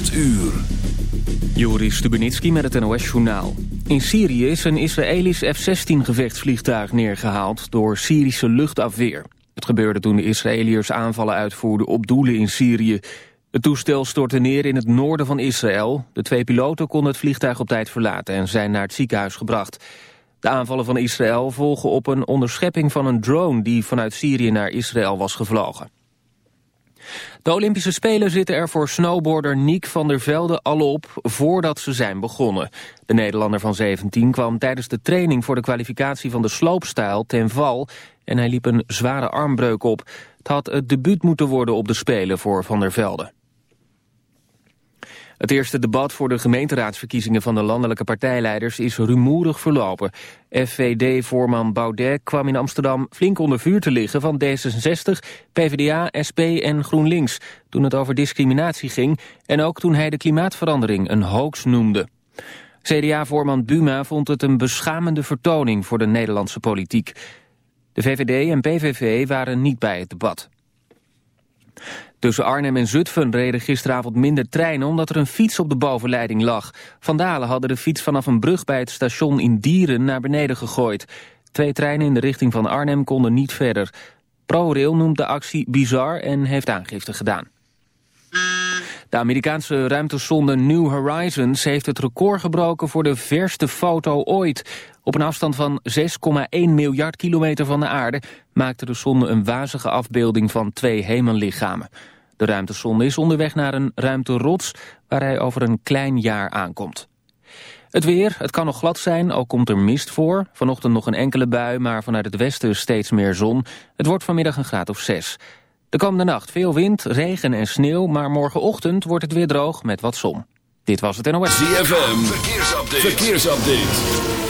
8 uur. Joris Stubenitski met het NOS-journaal. In Syrië is een Israëlisch F-16-gevechtsvliegtuig neergehaald door Syrische luchtafweer. Het gebeurde toen de Israëliërs aanvallen uitvoerden op doelen in Syrië. Het toestel stortte neer in het noorden van Israël. De twee piloten konden het vliegtuig op tijd verlaten en zijn naar het ziekenhuis gebracht. De aanvallen van Israël volgen op een onderschepping van een drone die vanuit Syrië naar Israël was gevlogen. De Olympische Spelen zitten er voor snowboarder Niek van der Velde al op voordat ze zijn begonnen. De Nederlander van 17 kwam tijdens de training voor de kwalificatie van de sloopstijl ten val en hij liep een zware armbreuk op. Het had het debuut moeten worden op de Spelen voor Van der Velde. Het eerste debat voor de gemeenteraadsverkiezingen van de landelijke partijleiders is rumoerig verlopen. FVD-voorman Baudet kwam in Amsterdam flink onder vuur te liggen van D66, PvdA, SP en GroenLinks toen het over discriminatie ging en ook toen hij de klimaatverandering een hoax noemde. CDA-voorman Buma vond het een beschamende vertoning voor de Nederlandse politiek. De VVD en PVV waren niet bij het debat. Tussen Arnhem en Zutphen reden gisteravond minder treinen omdat er een fiets op de bovenleiding lag. Vandalen hadden de fiets vanaf een brug bij het station in Dieren naar beneden gegooid. Twee treinen in de richting van Arnhem konden niet verder. ProRail noemt de actie bizar en heeft aangifte gedaan. De Amerikaanse ruimtesonde New Horizons heeft het record gebroken voor de verste foto ooit. Op een afstand van 6,1 miljard kilometer van de aarde maakte de zonde een wazige afbeelding van twee hemellichamen. De ruimtesonde is onderweg naar een ruimterots waar hij over een klein jaar aankomt. Het weer, het kan nog glad zijn, ook komt er mist voor. Vanochtend nog een enkele bui, maar vanuit het westen steeds meer zon. Het wordt vanmiddag een graad of 6. De komende nacht veel wind, regen en sneeuw, maar morgenochtend wordt het weer droog met wat zon. Dit was het NOS. ZFM, verkeersupdate. verkeersupdate.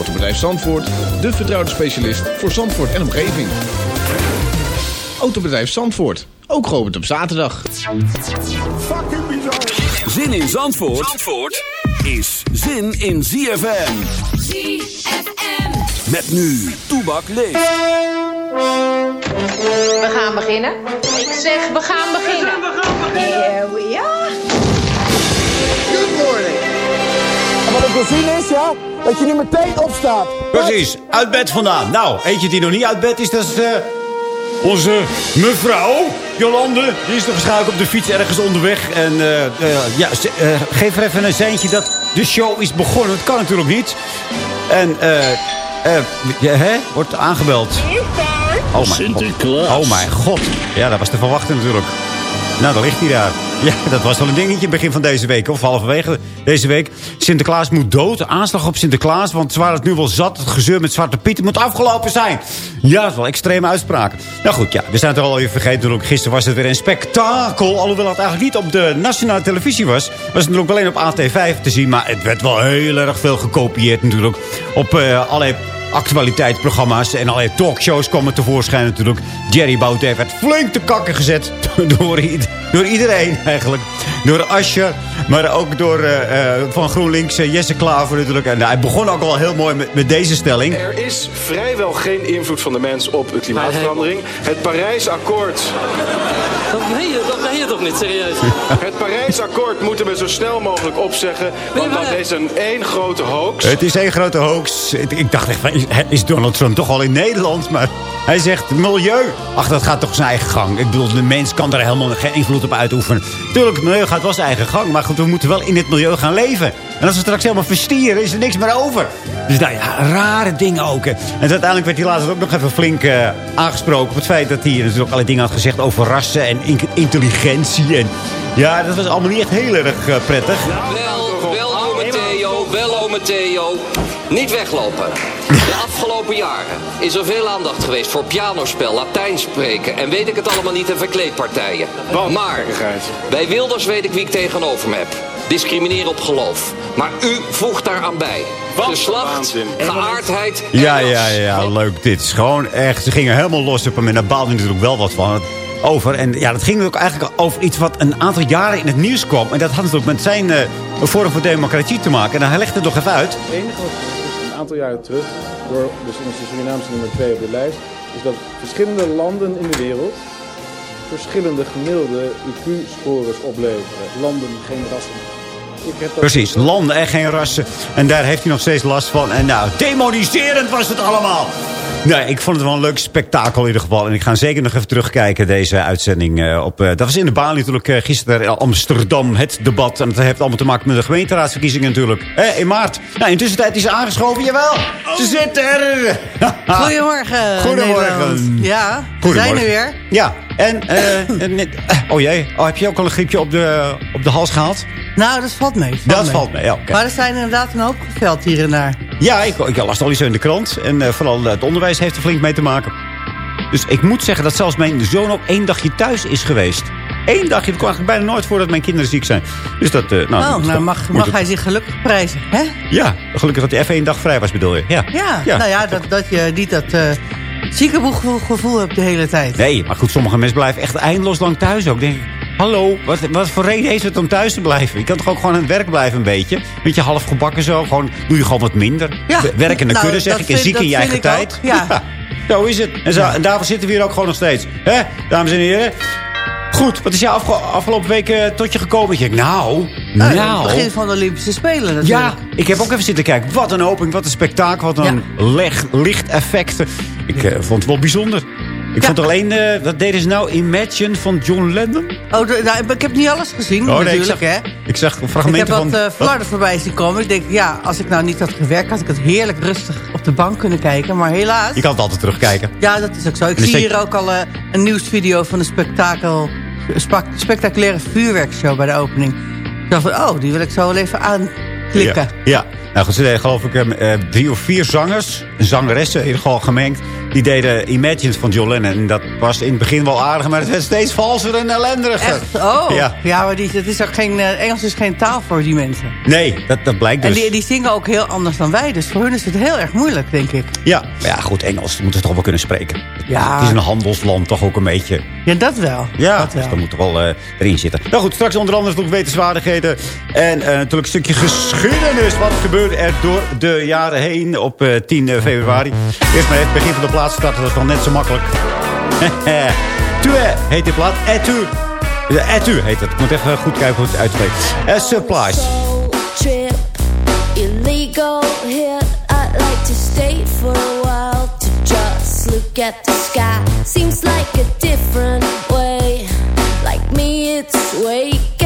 Autobedrijf Zandvoort, de vertrouwde specialist voor Zandvoort en omgeving. Autobedrijf Zandvoort, ook geopend op zaterdag. Zin in Zandvoort, Zandvoort is zin in ZFM. ZFM. Met nu, Toebak leeft. We gaan beginnen. Ik zeg, we gaan beginnen. Here we are. Ik wil zien is, ja, dat je nu meteen opstaat. Precies, uit bed vandaan. Nou, eentje die nog niet uit bed is, dat is... eh, onze mevrouw, Jolande, die is toch waarschijnlijk op de fiets ergens onderweg. En eh, eh, ja, eh, geef er even een seintje dat de show is begonnen. Dat kan natuurlijk niet. En, eh, eh, ja, hè, wordt aangebeld. Oh mijn God. Oh mijn god. Ja, dat was te verwachten natuurlijk. Nou, dan ligt hij daar. Ja, dat was wel een dingetje begin van deze week. Of halverwege deze week. Sinterklaas moet dood. Aanslag op Sinterklaas. Want ze het nu wel zat. Het gezeur met Zwarte Piet moet afgelopen zijn. Ja, dat is wel extreme uitspraak. Nou goed, ja. We zijn het er al even vergeten. Natuurlijk. Gisteren was het weer een spektakel. Alhoewel het eigenlijk niet op de nationale televisie was. Was het natuurlijk alleen op AT5 te zien. Maar het werd wel heel erg veel gekopieerd natuurlijk. Op eh, allerlei actualiteitsprogramma's en allerlei talkshows komen tevoorschijn natuurlijk. Jerry Baudet werd flink te kakken gezet door, door iedereen eigenlijk. Door Asje, maar ook door eh, eh, van GroenLinks eh, Jesse Klaver natuurlijk. En hij begon ook al heel mooi met, met deze stelling. Er is vrijwel geen invloed van de mens op de klimaatverandering. Het Parijsakkoord. Dat meen je, dat meen je toch niet, serieus? Het Parijsakkoord moeten we zo snel mogelijk opzeggen. Want dat is een één grote hoax. Het is één grote hoax. Ik- Ik dacht echt, van, is- Donald Trump toch al in Nederland? Maar hij zegt milieu. Ach, dat gaat toch zijn eigen gang. Ik bedoel, de mens kan daar helemaal geen invloed op uitoefenen. Tuurlijk, het milieu gaat wel zijn eigen gang. Maar goed, we moeten wel in het milieu gaan leven. En als we straks helemaal verstieren, is er niks meer over. Dus nou ja, rare dingen ook. En uiteindelijk werd hij later ook nog even flink eh, aangesproken... op het feit dat hij natuurlijk allerlei dingen had gezegd over rassen en in- intelligentie. En ja, dat was allemaal niet echt heel erg eh, prettig. Wel, wel Theo, wel ome Theo. Niet weglopen. De afgelopen jaren is er veel aandacht geweest voor pianospel, Latijn spreken en weet ik het allemaal niet en verkleedpartijen. Maar bij Wilders weet ik wie ik tegenover me heb. Discrimineren op geloof. Maar u voegt daaraan bij. Geslacht, geaardheid en Ja, ja, ja, leuk. Dit is gewoon echt... Ze gingen helemaal los op hem en daar baalde natuurlijk wel wat van. Over. En ja, dat ging ook eigenlijk over iets wat een aantal jaren in het nieuws kwam. En dat had natuurlijk met zijn eh, vorm van democratie te maken. En hij legde het nog even uit. Aantal jaren terug, door dus in de Surinaamse nummer 2 op de lijst, is dat verschillende landen in de wereld verschillende gemiddelde IQ-scores opleveren. Landen, geen rassen. Precies, landen en geen rassen. En daar heeft hij nog steeds last van. En nou, demoniserend was het allemaal. Nee, ik vond het wel een leuk spektakel in ieder geval. En ik ga zeker nog even terugkijken, deze uitzending. eh, op, eh, dat was in de baan natuurlijk eh, gisteren in Amsterdam, het debat. En dat heeft allemaal te maken met de gemeenteraadsverkiezingen natuurlijk. Eh, in maart. Nou, intussen tijd is ze aangeschoven, jawel. Ze zitten er. Goedemorgen. Goedemorgen. Nederland. Ja, we Goedemorgen. zijn er weer. Ja, en... eh, eh, oh jee, oh, heb je ook al een griepje op de, op de hals gehaald? Nou, dat valt mee. Dat valt mee, ja. Maar er zijn inderdaad een hoop geveld hier en daar. Ja, ik, ik las al iets in de krant. En eh, vooral het onderwijs heeft er flink mee te maken. Dus ik moet zeggen dat zelfs mijn zoon ook één dagje thuis is geweest. Eén dagje, dat kwam eigenlijk bijna nooit voor dat mijn kinderen ziek zijn. Dus dat, nou, oh, dat- nou mag, mag het- hij zich gelukkig prijzen, hè? Ja, gelukkig dat hij even één dag vrij was, bedoel je? Ja. Ja, nou ja, dat, dat je niet dat uh, ziekenboeggevoel gevoel hebt de hele tijd. Nee, maar goed, sommige mensen blijven echt eindeloos lang thuis ook. Denk ik, hallo, wat, wat voor reden heeft het om thuis te blijven? Je kan toch ook gewoon aan het werk blijven een beetje? Beetje half gebakken zo, gewoon, doe je gewoon wat minder. Ja, Werk in de nou, kudde, zeg ik, en ziek in je eigen tijd. ook, ja. Zo is het. En, zo, en daarvoor zitten we hier ook gewoon nog steeds. Hè, dames en heren? Goed, wat is jou afge- afgelopen week eh, tot je gekomen? Ik denk, nou, Nou, nou... Het begin van de Olympische Spelen natuurlijk. Ja, ik heb ook even zitten kijken. Wat een opening, wat een spektakel, wat een leg, lichteffecten. Ik eh, vond het wel bijzonder. Ik vond alleen, eh wat deden ze nou? Imagine van John Lennon? Oh, nou, ik heb niet alles gezien Oh, nee, ik natuurlijk, zag, hè. ik zag Ik heb fragmenten wat van... uh, flarden voorbij zien komen. Ik denk, ja, als ik nou niet had gewerkt... had ik het heerlijk rustig op de bank kunnen kijken. Maar helaas... Je kan het altijd terugkijken. Ja, dat is ook zo. Ik zie hier ook al eh, een nieuwsvideo van een spektakel, spectaculaire vuurwerkshow bij de opening. Ik dacht van, oh, die wil ik zo wel even aanklikken. Ja, ja. Nou goed, geloof ik eh, eh, drie of vier zangers, zangeressen in ieder geval gemengd. Die deden Imagine van John Lennon. En dat was in het begin wel aardig, maar het werd steeds valser en ellenderiger. Echt? Oh, Ja. ja, maar die, het is ook geen, eh, Engels is geen taal voor die mensen. Nee, dat, dat blijkt dus. En die, die zingen ook heel anders dan wij. Dus voor hun is het heel erg moeilijk, denk ik. Ja, maar ja, goed, Engels moeten ze toch wel kunnen spreken. Ja. Het is een handelsland toch ook een beetje. Ja, dat wel. Ja, dat wel. dus dat moet toch wel eh, erin zitten. Nou goed, straks onder andere nog wetenswaardigheden. En eh, natuurlijk een stukje geschiedenis. Wat gebeurde er door de jaren heen op eh, 10 februari. Eerst maar even het begin van de plaats starten. Dat is nog net zo makkelijk. Tue heet die plaat. Etu. Etu heet het. Ik moet even goed kijken hoe het uitspreekt. Uh, supplies. trip, illegal hit. I'd like to stay for a while to just look at the sky. Seems like a different way. Like me, it's wake.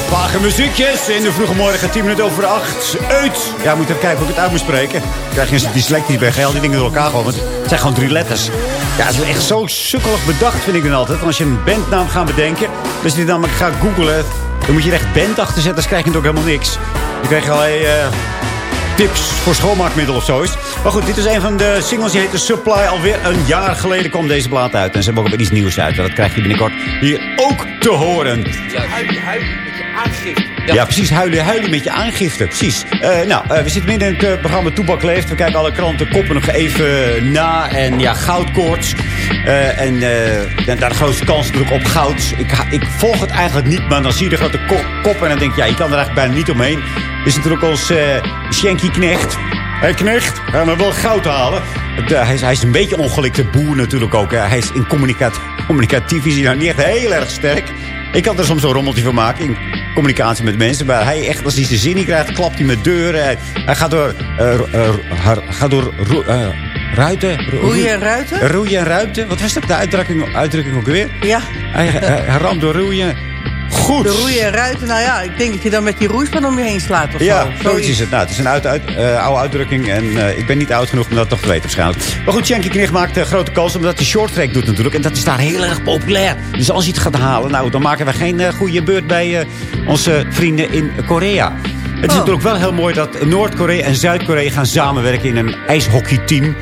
Vage muziekjes in de vroege morgen, 10 minuten over 8. Uit. Ja, moet even kijken hoe ik het uit moet spreken. Dan krijg je dyslectisch bij al die dingen door elkaar gewoon. Want het zijn gewoon drie letters. Ja, het is echt zo sukkelig bedacht, vind ik dan altijd. Want als je een bandnaam gaat bedenken, dus die dan gaat googlen, dan moet je er echt band achter zetten, dan krijg je natuurlijk helemaal niks. Dan krijg je allerlei uh, tips voor schoonmaakmiddel of zo is. Maar goed, dit is een van de singles die heet The Supply. Alweer een jaar geleden kwam deze plaat uit. En ze hebben ook weer iets nieuws uit. Dat krijg je binnenkort hier ook te horen. Huilie, huilie met je aangifte. Ja, precies. Huilen, huilen met je aangifte. Precies. Uh, nou, uh, we zitten midden in het uh, programma Toebak Leeft. We kijken alle kranten koppen nog even na. En ja, goudkoorts. en daar de grootste kans natuurlijk op goud. Ik, ik, volg het eigenlijk niet, maar dan zie je de grote ko kop. En dan denk je, ja, je kan er eigenlijk bijna niet omheen. Is natuurlijk ons Shanky Knecht. Hé Knecht, gaan we wel goud halen. hij, is, hij is een beetje ongelikte boer natuurlijk ook. Hij is in communicat communicatief is hij nou niet echt heel erg sterk. Ik kan er soms een rommeltje van maken in communicatie met mensen. Maar hij echt, als hij zijn zin niet krijgt, klapt hij met deuren. Hij, hij gaat door, uh, uh, gaat door uh, ruiten. Roeien en ruiten? Roeien en ruiten. Wat was dat, de uitdrukking, uitdrukking ook weer? Ja. Hij, hij, hij ramt door roeien. Goed. De roeien en ruiten, nou ja, ik denk dat je dan met die roeispan om je heen slaat of ja, zo. zoiets is het. Nou, het is een uit, uit, uh, oude uitdrukking en uh, ik ben niet oud genoeg om dat toch te weten waarschijnlijk. Maar goed, Shanky Knecht maakt uh, grote kans omdat hij short track doet natuurlijk. En dat is daar heel erg populair. Dus als hij het gaat halen, nou, dan maken we geen goede beurt bij onze vrienden in Korea. Het is Oh. natuurlijk wel heel mooi dat Noord-Korea en Zuid-Korea gaan samenwerken in een ijshockeyteam.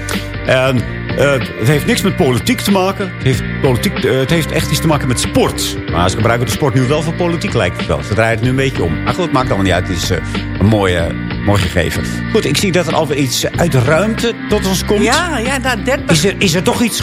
En uh, het heeft niks met politiek te maken. Het heeft, politiek, uh, het heeft echt iets te maken met sport. Maar ze gebruiken de sport nu wel voor politiek, lijkt het wel. Ze draaien het nu een beetje om. Maar goed, het maakt allemaal niet uit. Het is uh, een mooi, mooi gegeven. Goed, ik zie dat er alweer iets uit de ruimte tot ons komt. Ja, ja, na 30... Is er, is er toch iets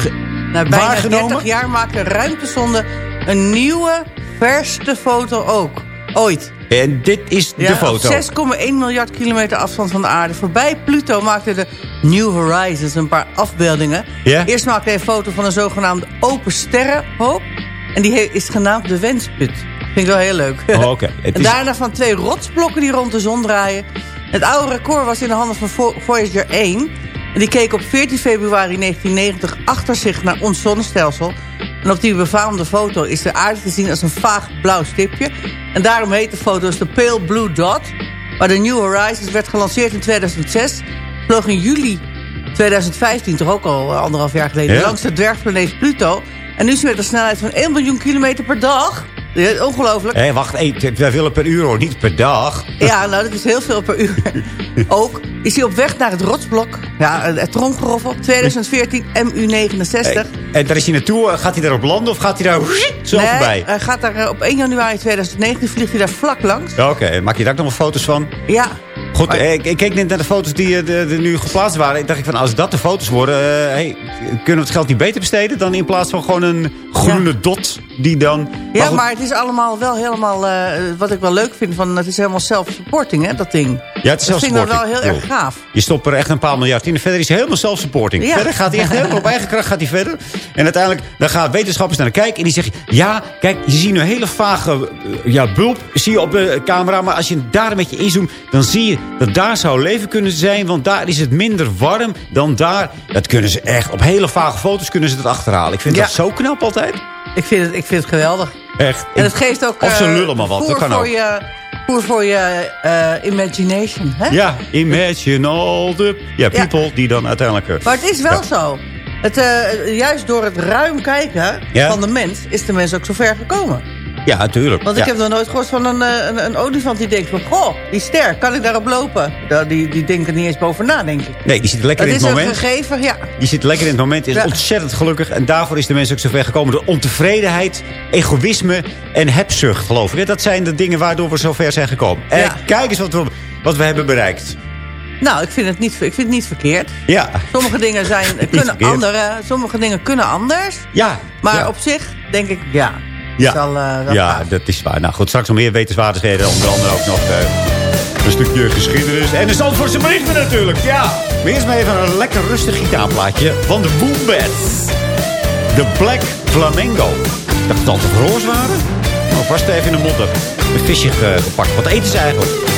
Na bijna waargenomen? 30 jaar maakt de ruimtesonde een nieuwe, verste foto ook. Ooit. En dit is ja, de foto. Op 6,1 miljard kilometer afstand van de aarde. Voorbij Pluto maakte de New Horizons een paar afbeeldingen. Ja? Eerst maakte hij een foto van een zogenaamde open sterrenhoop. En die is genaamd de Wensput. Vind ik wel heel leuk. Oh, okay. en daarna van twee rotsblokken die rond de zon draaien. Het oude record was in de handen van Voyager 1. En die keek op 14 februari 1990 achter zich naar ons zonnestelsel. En op die befaamde foto is de aarde te zien als een vaag blauw stipje. En daarom heet de foto dus de Pale Blue Dot. Maar de New Horizons werd gelanceerd in 2006. Vloog in juli 2015, toch ook al anderhalf jaar geleden... Ja. langs de dwergplaneet Pluto. En nu is met een snelheid van 1 miljoen kilometer per dag. Ongelooflijk. Hé, hey, wacht, hey, wij willen per uur hoor, niet per dag. Ja, nou, dat is heel veel per uur. Ook is hij op weg naar het rotsblok. Ja, het tromgeroffel. 2014 MU69. Hey, en daar is hij naartoe. Gaat hij daarop landen of gaat hij daar zo nee, voorbij? hij gaat daar op 1 januari 2019 vliegt hij daar vlak langs. Oké, okay. maak je daar ook nog wel foto's van? Ja. Goed, maar... ik, ik, keek net naar de foto's die er nu geplaatst waren. Ik dacht ik van, als dat de foto's worden... Uh, hey, kunnen we het geld niet beter besteden... dan in plaats van gewoon een groene ja. dot die dan... Ja, maar, maar het is allemaal wel helemaal... Uh, wat ik wel leuk vind, van, het is helemaal self-supporting, hè, dat ding. Ja, het is dat vind ik wel heel erg gaaf. Je stopt er echt een paar miljard in. Verder is hij helemaal self-supporting. Ja. Verder gaat hij echt helemaal op eigen kracht gaat hij verder. En uiteindelijk dan gaan wetenschappers naar kijken. En die zeggen, ja, kijk, je ziet nu een hele vage ja, bulp zie je op de camera. Maar als je daar een beetje inzoomt, dan zie je dat daar zou leven kunnen zijn. Want daar is het minder warm dan daar. Dat kunnen ze echt, op hele vage foto's kunnen ze dat achterhalen. Ik vind ja. dat zo knap altijd. Ik vind het, ik vind het geweldig. Echt. En het geeft ook... Of ze lullen maar wat, dat kan ook. Je, voor voor je uh, imagination, hè? Ja, imagine all the ja, people ja. die dan uiteindelijk... Uh, maar het is wel ja. zo. Het, uh, juist door het ruim kijken van de mens... is de mens ook zo ver gekomen. Ja, natuurlijk. Want ik heb nog nooit gehoord van een, een, een, olifant die denkt van... Goh, die ster, kan ik daarop lopen? Die, die denkt er niet eens boven na, denk ik. Nee, die zit lekker dat in het moment. Dat is een gegeven, ja. Die zit lekker in het moment, is ja. ontzettend gelukkig. En daarvoor is de mens ook zo ver gekomen. Door ontevredenheid, egoïsme en hebzucht, geloof ik. Dat zijn de dingen waardoor we zo ver zijn gekomen. En ja. kijk eens wat we, wat we hebben bereikt. Nou, ik vind het niet, ik vind het niet verkeerd. Ja. Sommige dingen zijn, kunnen andere, sommige dingen kunnen anders. Ja. Maar ja. op zich denk ik, ja... Ja, uh, ja gaaf. dat is waar. Nou goed, straks nog meer wetenswaardigheden. Onder andere ook nog uh, een stukje geschiedenis. En de Zandvoortse berichten natuurlijk. Ja, maar eerst maar even een lekker rustig gitaarplaatje van de Wombats. De Black Flamengo. Ik dacht dat het roos waren. Maar vast even in de modder. Een visje gepakt. Wat eten ze eigenlijk?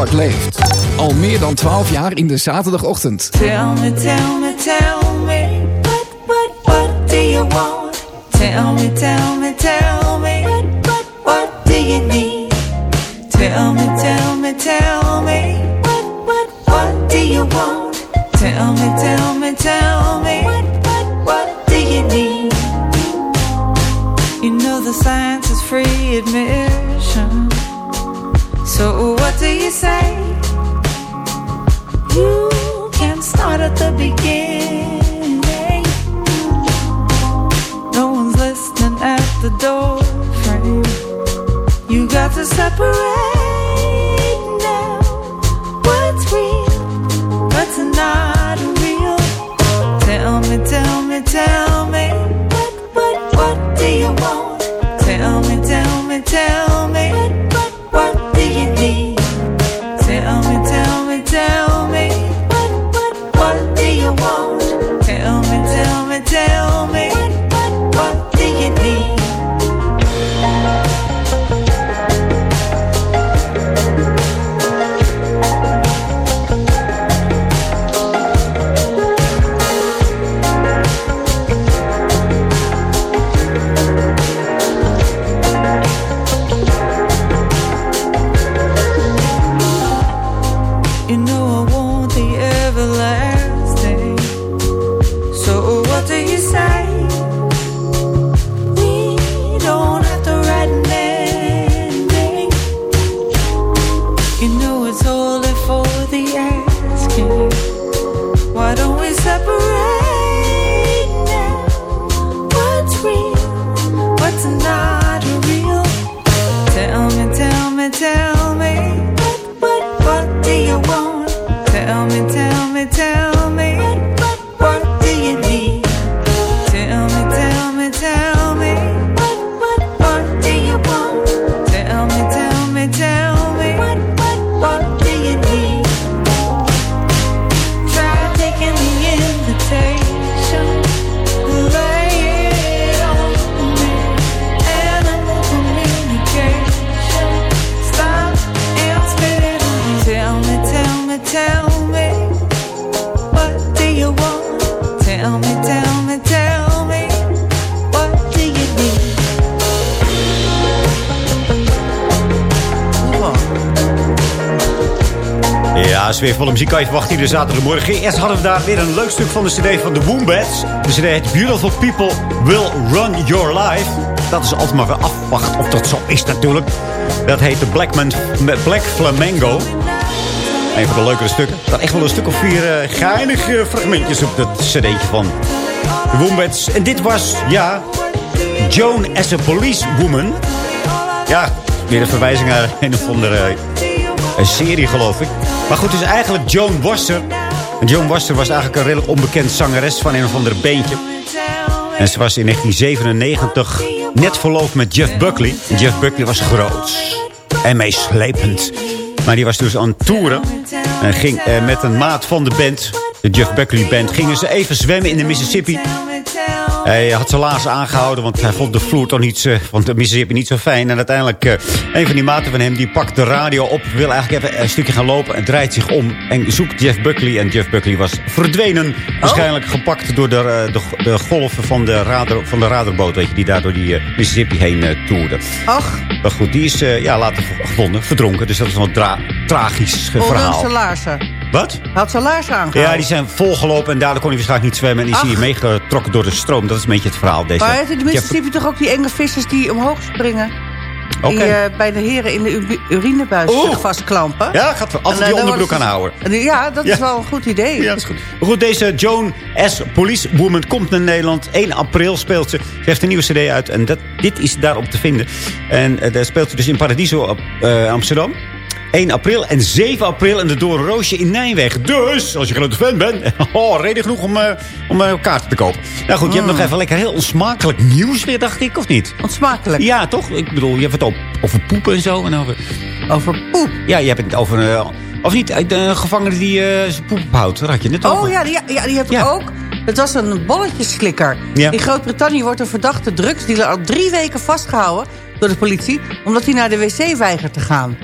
Sittard leeft. Al meer dan 12 jaar in de zaterdagochtend. Tell me, tell me, tell me. What, what, what do you want? Tell me, tell me, tell me. What, what, what do you need? Tell me, tell me, tell me. we say you can start at the beginning. No one's listening at the door frame. You got to separate. kan je verwachten hier zaterdagmorgen. Eerst hadden we daar weer een leuk stuk van de cd van de Wombats. De cd heet Beautiful People Will Run Your Life. Dat is altijd maar weer afwacht of dat zo is natuurlijk. Dat heet de Black, Man, Black Flamingo. Een van de leukere stukken. Er echt wel een stuk of vier eh, uh, geinige eh, fragmentjes op dat cd'tje van de Wombats. En dit was, ja, Joan as a Police Woman. Ja, weer een verwijzing naar een of andere eh, serie, geloof ik. Maar goed, het is eigenlijk Joan Wasser. En Joan Wasser was eigenlijk een redelijk onbekend zangeres van een of ander beentje. En ze was in 1997 net verloofd met Jeff Buckley. Jeff Buckley was groot en meeslepend. Maar die was dus aan het toeren. En ging eh, met een maat van de band, de Jeff Buckley Band... gingen ze even zwemmen in de Mississippi. Hij had zijn laarzen aangehouden, want hij vond de vloer toch niet, zo- want de Mississippi niet zo fijn. En uiteindelijk, eh, een van die maten van hem, die pakt de radio op... wil eigenlijk even een stukje gaan lopen en draait zich om... en zoekt Jeff Buckley. En Jeff Buckley was verdwenen. Waarschijnlijk gepakt door de, eh, de, de golven van de, radar, van de radarboot... Weet je, die daar door die eh, Mississippi heen toerde. Ach, Maar goed, die is ja, later gevonden, verdronken. Dus dat is een tragisch ondanks verhaal. zijn laarzen. Wat? Hij had zijn laarzen aangehouden. Ja, die zijn volgelopen en daardoor kon hij waarschijnlijk niet zwemmen. En is hij Ach. Meegetrokken door de stroom. Dat is een beetje het verhaal. Deze Maar in de Mississippi toch ook die enge vissers die omhoog springen? Die eh, bij de heren in de urinebuis zich vastklampen. Ja, gaat altijd En, die eh, onderbroek worden ze- aanhouden. En, Ja, dat is wel een goed idee. Ja, dat is goed. Goed, deze Joan S. Policewoman komt naar Nederland. 1 april speelt ze. Ze heeft een nieuwe cd uit en dat, dit is daarop te vinden. En eh, daar speelt ze dus in Paradiso op Amsterdam. 1 april en 7 april in de Doornroosje in Nijmegen. Dus, als je grote fan bent, oh, reden genoeg om, eh, om eh, kaarten te kopen. Nou goed, je hebt Mm. nog even lekker heel onsmakelijk nieuws weer, dacht ik, of niet? Onsmakelijk. Ja, toch? Ik bedoel, je hebt het op, over poepen en zo. En over, Over poep? ja, je hebt het over... eh, of niet, de gevangene die zijn poep houdt. Daar had je net over. Oh ja, die, ja, die heb ik ook. Het was een bolletjeslikker. Ja. In Groot-Brittannië wordt een verdachte drugsdealer al drie weken vastgehouden door de politie... omdat hij naar de wc weigert te gaan.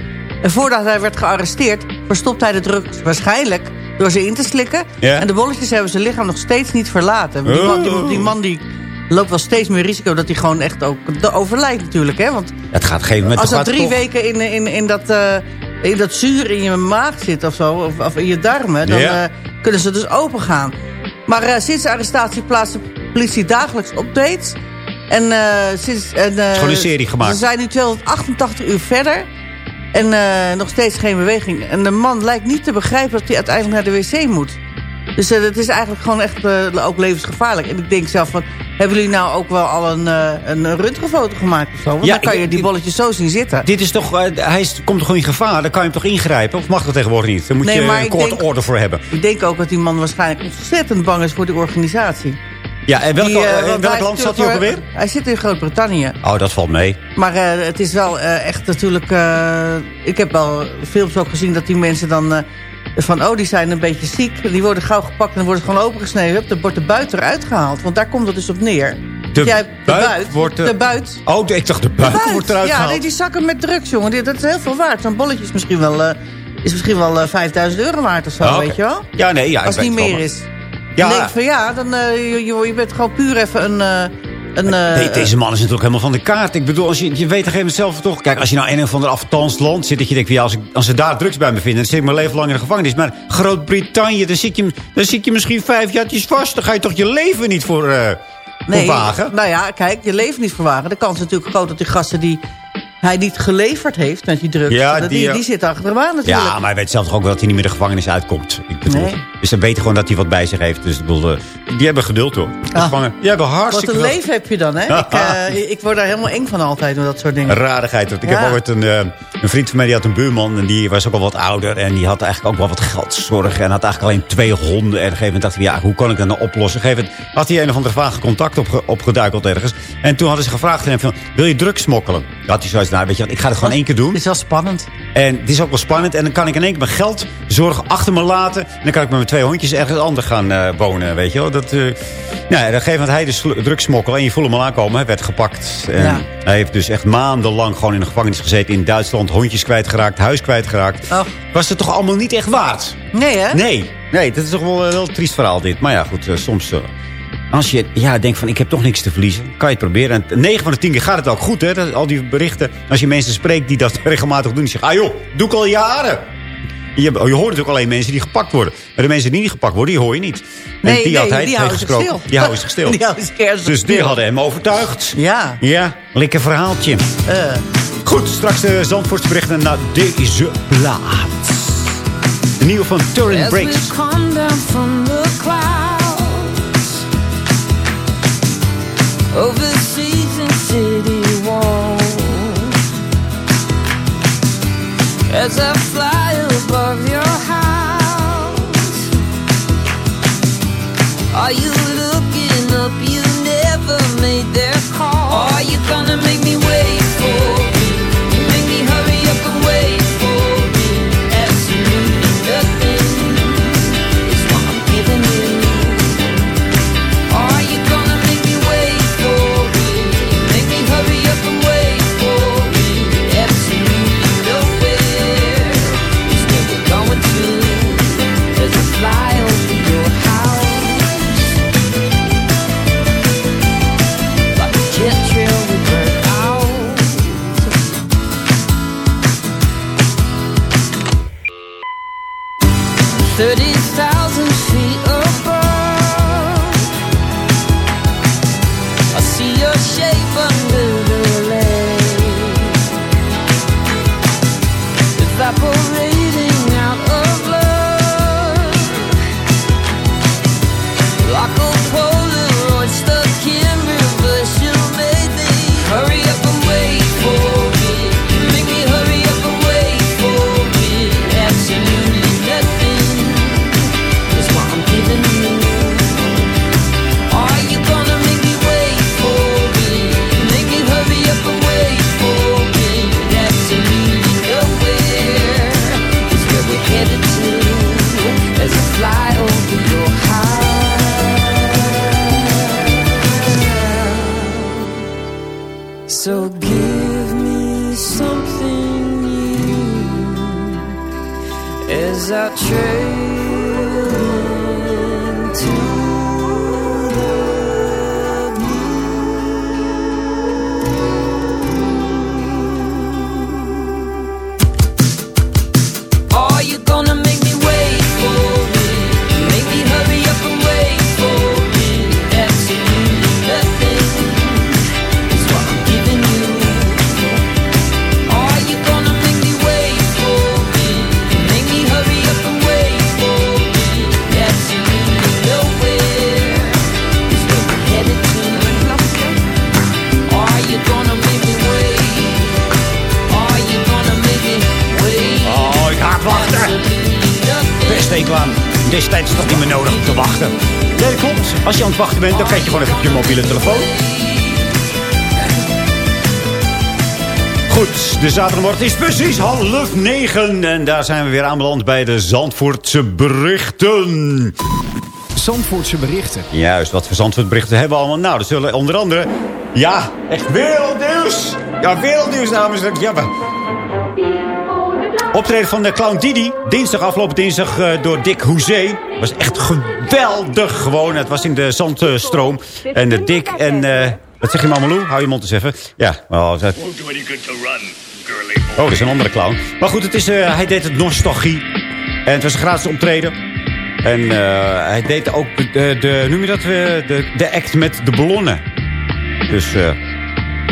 En voordat hij werd gearresteerd verstopt hij de drugs waarschijnlijk door ze in te slikken. En de bolletjes hebben zijn lichaam nog steeds niet verlaten. Die, man, die, die man die loopt wel steeds meer risico dat hij gewoon echt ook overlijdt natuurlijk. Hè? Want Het gaat geen moment als dat gaat drie toch- weken in, in, in, dat, eh, in dat zuur in je maag zit of zo, of, of in je darmen, dan eh, kunnen ze dus open gaan. Maar eh, sinds de arrestatie plaatst de politie dagelijks updates. En sinds... En, eh, gewoon een serie gemaakt. Ze zijn nu 288 uur verder. En eh, nog steeds geen beweging. En de man lijkt niet te begrijpen dat hij uiteindelijk naar de wc moet. Dus eh, het is eigenlijk gewoon echt eh, ook levensgevaarlijk. En ik denk zelf van... Hebben jullie nou ook wel al een, eh een röntgenfoto gemaakt of zo? Want Ja, dan kan ik- je die bolletjes zo zien zitten. Dit is toch, eh, hij is, komt toch gewoon in gevaar? Dan kan je hem toch ingrijpen? Of mag dat tegenwoordig niet? Daar moet Nee, je een denk- order voor hebben. Ik denk ook dat die man waarschijnlijk ontzettend bang is voor die organisatie. Ja, en welk, Die, eh, eh, welk land zat hij ook alweer? Hij zit in Groot-Brittannië. Oh, dat valt mee. Maar eh, het is wel echt natuurlijk... ik heb wel films ook gezien dat die mensen dan... van, oh, die zijn een beetje ziek. Die worden gauw gepakt en dan worden ze gewoon opengesneden. Dan wordt de buit eruit gehaald. Want daar komt het dus op neer. De Jij buik wordt, De buit. Oh, ik dacht de Buit. wordt eruit ja, gehaald. nee, die zakken met drugs, jongen. Die- Dat is heel veel waard. Zo'n bolletje is misschien wel, is misschien wel eh, 5000 euro waard of zo, Oh, weet je wel? Ja, nee, ja, Als het niet wel, meer is. Ja. Denk ik van ja, dan, eh, je, je, bent gewoon puur even een... eh, een eh, Nee, deze man is natuurlijk helemaal van de kaart. Ik bedoel, als je, je weet gegeven zelf toch... Kijk, als je nou in een of ander afstands land zit... dat je denkt, ja, als, ik, als ze daar drugs bij me vinden... dan zit ik mijn leven lang in de gevangenis. Maar Groot-Brittannië, dan zit, je, dan zit je misschien vijf jaartjes vast. Dan ga je toch je leven niet voor, eh voor wagen? nou ja, kijk, je leven niet verwagen. De kans is natuurlijk groot dat die gasten die hij niet geleverd heeft met die drugs... Ja, dat die, die, die zitten achter hem aan natuurlijk. Ja, maar hij weet zelf toch ook wel dat hij niet meer de gevangenis uitkomt. Ik bedoel, Nee. Dus dan weet gewoon dat hij wat bij zich heeft. Dus ik bedoel, eh, die hebben geduld hoor. Ah. die hebben Wat hartstikke een veel- leven heb je dan, hè? ik, eh, ik word daar helemaal eng van altijd, met dat soort dingen. Rarigheid. Want ik Ja. heb ooit een, eh, een vriend van mij, die had een buurman. En die was ook al wat ouder. En die had eigenlijk ook wel wat geldzorgen. En had eigenlijk alleen twee honden. En op een gegeven moment dacht hij, ja, hoe kan ik dat nou oplossen? Op een gegeven moment had hij een of andere vage contact opge opgeduikeld ergens. En toen hadden ze gevraagd aan hem van, wil je drugs smokkelen? Toen had hij zoiets, nou weet je wat, ik ga het gewoon één keer doen. Het is wel spannend. En het is ook wel spannend. En dan kan ik in één keer mijn geld zorgen achter me laten. En dan kan ik met mijn twee hondjes ergens anders gaan eh, wonen, weet je wel. Dat, eh nou, ja, op een gegeven moment hij de sl- drugs smokkelen. En je voelt hem al aankomen, hij werd gepakt. En Ja. hij heeft dus echt maandenlang gewoon in de gevangenis gezeten in Duitsland. Hondjes kwijtgeraakt, huis kwijtgeraakt. Was het toch allemaal niet echt waard? Nee, hè? Nee, nee, dat is toch wel een heel triest verhaal dit. Maar ja, goed, eh, soms... eh, als je ja, denkt van ik heb toch niks te verliezen, kan je het proberen. En 9 van de 10 keer gaat het ook goed, hè? Dat, al die berichten. Als je mensen spreekt die dat regelmatig doen, die zeggen... Ah joh, doe ik al jaren. Je, je hoort natuurlijk alleen mensen die gepakt worden. Maar de mensen die niet gepakt worden, die hoor je niet. Nee, die nee, had hij die houden zich stil. Die houden zich stil. Die houden zich dus die hadden hem overtuigd. Ja. Ja, lekker verhaaltje. Goed, straks de Zandvoortse berichten naar deze plaats. nieuwe van Turin Breaks. Over seas and city walls, as I fly Aan. Destijds is dat niet meer nodig om te wachten. Nee, dat klopt. Als je aan het wachten bent, dan kijk je gewoon even op je mobiele telefoon. Goed, de zaterdagmorgen is precies half negen. En daar zijn we weer aanbeland bij de Zandvoortse berichten. Zandvoortse berichten. Juist, wat voor Zandvoort berichten hebben we allemaal? Nou, dat zullen onder andere... Ja, echt wereldnieuws. Ja, wereldnieuws, dames en heren. Ja, Optreden van de clown Didi. Dinsdag, afgelopen dinsdag eh, door Dick Hoezee. Was echt geweldig gewoon. Het was in de zandstroom. En de Dick en... eh, wat zeg je, Mamalou? Hou je mond eens even. Ja, oh, dat... oh, dat is een andere clown. Maar goed, het is, eh, hij deed het nostalgie. En het was een gratis optreden. En hij deed ook de, de, noem je dat, de, de act met de ballonnen. Dus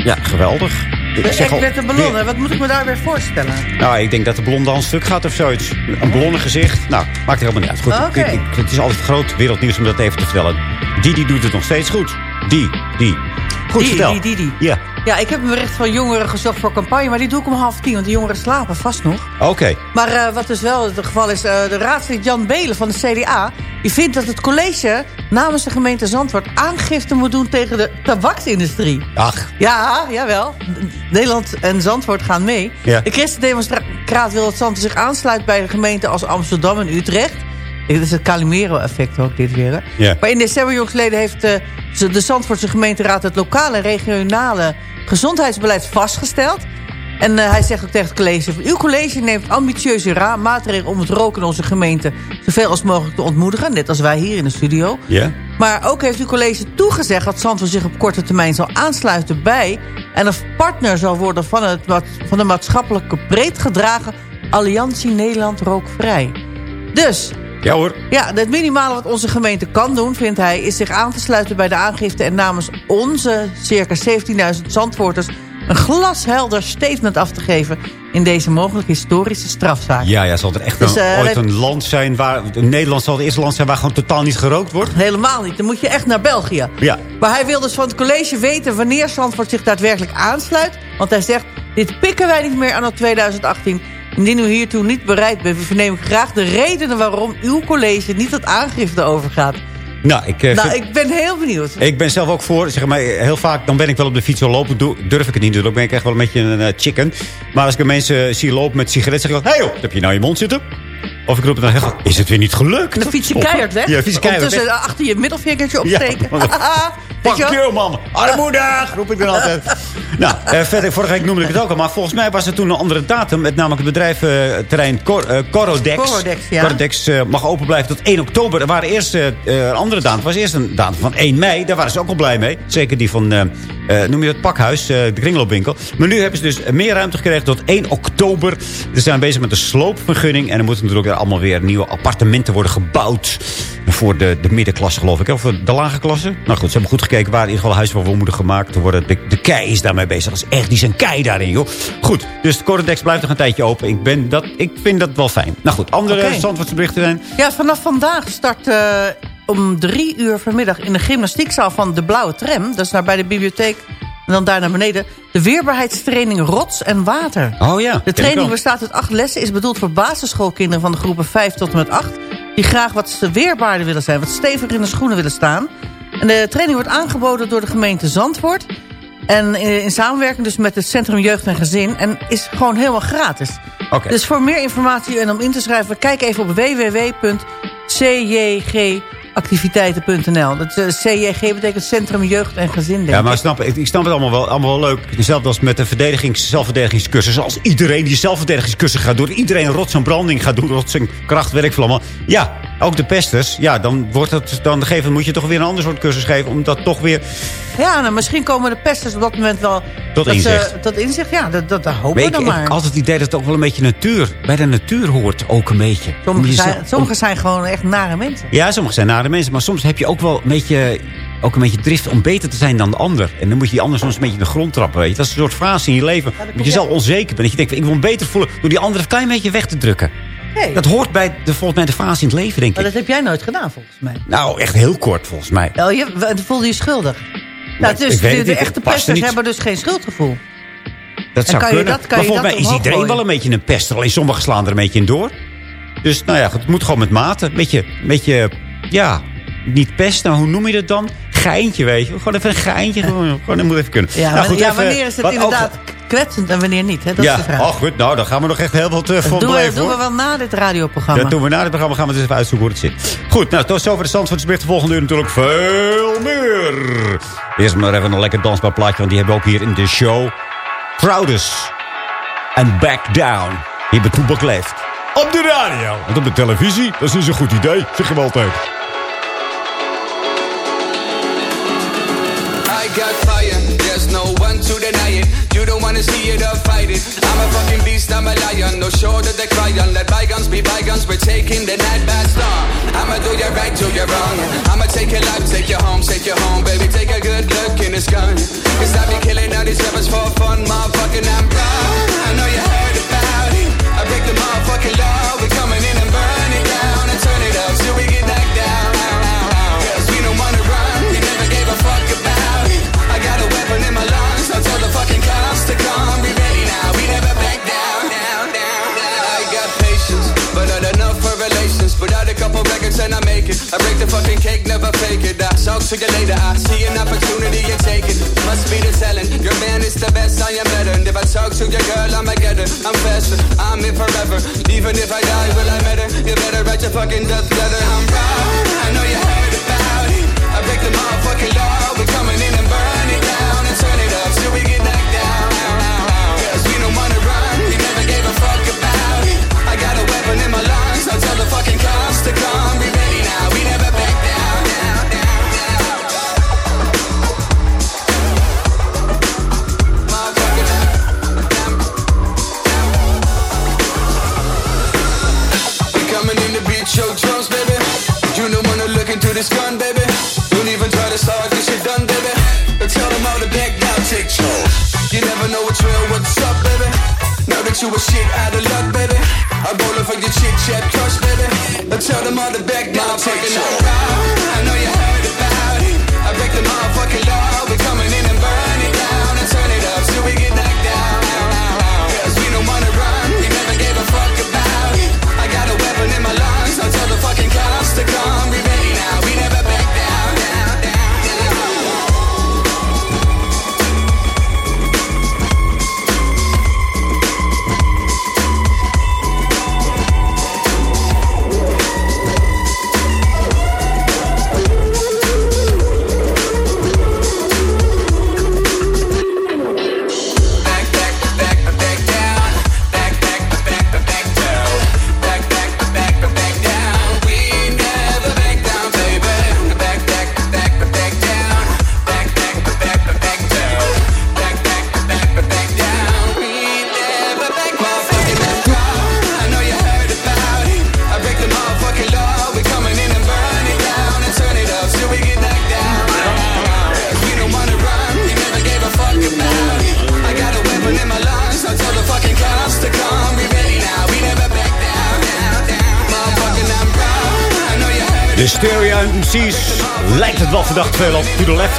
ja, geweldig. Ik zeg al- met de ballonnen, wat moet ik me daar weer voorstellen? nou, ik denk dat de ballon dan een stuk gaat of zoiets. Een ballonnengezicht. Nou, maakt er helemaal niet uit. Goed, Oké. ik- ik- het is altijd groot wereldnieuws om dat even te vertellen. Didi doet het nog steeds goed. Die, die. Goed, Die, vertel. die, die, die. Ja, Ja, ik heb een bericht van jongeren gezocht voor campagne, maar die doe ik om half tien, want de jongeren slapen vast nog. oké. Maar eh, wat dus wel het geval is, eh, de raadslid Jan Belen van de CDA... die vindt dat het college namens de gemeente Zandvoort... aangifte moet doen tegen de tabaksindustrie. Ach, Ja, jawel. Nederland en Zandvoort gaan mee. Ja. De christendemonstraat wil dat Zandvoort zich aansluit... bij de gemeenten als Amsterdam en Utrecht. Dit is het Calimero-effect ook, dit weer. hè. Ja. Maar in december jongsleden heeft eh, de Zandvoortse gemeenteraad... het lokale en regionale gezondheidsbeleid vastgesteld. En eh, hij zegt ook tegen het college... uw college neemt ambitieuze maatregelen om het roken in onze gemeente... zoveel als mogelijk te ontmoedigen. Net als wij hier in de studio. Ja? Maar ook heeft uw college toegezegd dat Zandvoort zich op korte termijn zal aansluiten bij... en een partner zal worden van, het, van de maatschappelijke breed gedragen Alliantie Nederland Rookvrij. Dus, Ja hoor. ja, het minimale wat onze gemeente kan doen, vindt hij... is zich aan te sluiten bij de aangifte en namens onze circa 17.000 Zandvoorters... een glashelder statement af te geven... in deze mogelijk historische strafzaak. Ja, ja, zal er echt Dus, eh, ooit een land zijn waar... Nederland zal het eerste land zijn waar gewoon totaal niet gerookt wordt? Helemaal niet. Dan moet je echt naar België. Ja. Maar hij wil dus van het college weten wanneer Zandvoort zich daadwerkelijk aansluit. Want hij zegt, dit pikken wij niet meer aan op 2018. Indien u hiertoe niet bereid bent, verneem ik graag de redenen waarom uw college niet tot aangifte overgaat. Nou, ik, eh, nou, vind- ik ben heel benieuwd. Ik ben zelf ook voor, zeg maar, heel vaak dan ben ik wel op de fiets al lopen, durf ik het niet doen. Dan ben ik echt wel een beetje een eh, chicken. Maar als ik mensen zie lopen met sigaretten, zeg ik hé hey joh, heb je nou in je mond zitten? Of ik roep dan heel is het weer niet gelukt? Dan fiets je keihard weg. Ja, fiets je keihard weg. Ondertussen achter je middelvingertje opsteken. Pak man. Armoedig, roep ik dan altijd. nou, eh, verder, vorige week noemde ik het ook al. Maar volgens mij was er toen een andere datum. Met namelijk het bedrijventerrein Cor, eh, Corodex. Corodex, ja. Corodex eh, mag open blijven tot 1 oktober. Er waren eerst een andere datum. Er was eerst een datum van 1 mei. Daar waren ze ook al blij mee. Zeker die van, noem je dat, Pakhuis, de kringloopwinkel. Maar nu hebben ze dus meer ruimte gekregen tot 1 oktober. Ze zijn bezig met de sloopvergunning. En er moeten natuurlijk weer allemaal weer nieuwe appartementen worden gebouwd. Voor de, de middenklasse, geloof ik. Of de lage klasse. Nou goed, ze hebben goed gekeken waar in ieder geval huizen voor moeten gemaakt worden. De, de kei is daarmee bezig. Dat is echt, die zijn kei daarin, joh. Goed, dus de Corodex blijft nog een tijdje open. Ik, ben dat, ik vind dat wel fijn. Nou goed, andere. Zandvoortse berichten zijn... Ja, vanaf vandaag start eh, om drie uur vanmiddag in de gymnastiekzaal van de Blauwe Tram. Dat is naar bij de bibliotheek en dan daar naar beneden. De weerbaarheidstraining rots en water. Oh ja, De training bestaat uit acht lessen. Is bedoeld voor basisschoolkinderen van de groepen 5 tot en met 8. Die graag wat weerbaarder willen zijn. Wat steviger in de schoenen willen staan. En de training wordt aangeboden door de gemeente Zandvoort. En in, in samenwerking dus met het Centrum Jeugd en Gezin. En is gewoon helemaal gratis. Oké. Dus voor meer informatie en om in te schrijven... kijk even op www.cjgactiviteiten.nl. Dat eh, CJG betekent Centrum Jeugd en Gezin, denk Ja, maar ik. snap, ik, ik snap het allemaal wel, allemaal wel leuk. Hetzelfde als met de verdedigings, zelfverdedigingscursus. Als iedereen die zelfverdedigingscursus gaat doen... iedereen rots en branding gaat doen, rots en krachtvlammen. Ja, ook de pesters. Ja, dan, wordt het, dan geven, moet je toch weer een ander soort cursus geven... om dat toch weer... Ja, nou, misschien komen de pesters op dat moment wel... Tot dat inzicht. Ze, tot inzicht, ja, dat, dat, dat hopen we ik dan ik maar. heb altijd het idee dat het ook wel een beetje natuur... bij de natuur hoort ook een beetje. Jezelf- zijn, sommigen zijn gewoon echt nare mensen. Ja, sommigen zijn nare mensen. Maar soms heb je ook wel een beetje, ook een beetje drift om beter te zijn dan de ander. En dan moet je die ander soms een beetje in de grond trappen. Weet je. Dat is een soort fase in je leven. Dat je zelf onzeker bent. Dat je denkt, ik wil me beter voelen door die ander een klein beetje weg te drukken. Hey. Dat hoort bij de, volgens mij de fase in het leven, denk Maar ik. dat heb jij nooit gedaan, volgens mij. Nou, echt heel kort, volgens mij. Oh, je voelde je schuldig. Nou, dus de, echte pesters hebben dus geen schuldgevoel. Dat zou kan je kunnen. dat- kan maar je volgens dat mij is iedereen gooien? wel een beetje een pester. Alleen sommigen slaan er een beetje in door. Dus nou ja, het moet gewoon met mate. Een beetje, ja, niet pesten. hoe noem je dat dan? Geintje, weet je. Gewoon even een geintje. Gewoon, gewoon dat moet even kunnen. Ja, Nou, goed, ja even- wanneer is het ook- inderdaad kwetsend en wanneer niet? Hè? Dat ja, is de vraag. oh, goed. Nou, dan gaan we nog echt heel wat uh, dat van doen, we, doen we wel na dit radioprogramma. Dat doen we na het programma. Gaan we dus even uitzoeken hoe het zit. Goed, nou, tot zover de Zandvoortse bericht. De volgende uur natuurlijk veel meer. Eerst maar even een lekker dansbaar plaatje. Want die hebben we ook hier in de show. Proudest. En Back Down. Hier bij Toebak leeft. Op de radio. Want op de televisie, dat is niet zo'n goed idee. Zeg je wel altijd. To deny it. You don't wanna see it or fight it. I'm a fucking beast, I'm a lion. No shoulder to cry on. Let bygones be bygones. We're taking the night by storm. I'ma do you right, do you wrong. I'ma take your life, take you home, take you home, baby. Take a good look in the sky. Cause I be killing all these rappers for fun, motherfucking I'm proud. I know you heard about it. I break the motherfucking law. We coming in and I make it. I break the fucking cake, never fake it. I talk to you later, I see an opportunity and take it. Must be the talent, your man is the best, I am better. And if I talk to your girl, I'ma get her. I'm faster, I'm in forever. Even if I die, will I matter? You better write your fucking death letter. I'm proud, I know you heard about it. I break the motherfucking law, we coming in and burn it down and turn it up till we get knocked down. We don't wanna run, we never gave a fuck about it. I got a weapon in my lungs, I'll tell the fucking cops to come. You a shit out of luck, baby. I roll it for your chit chat crush, baby. I tell them all back down, taking a ride. I know you heard about it. I break the motherfucking law.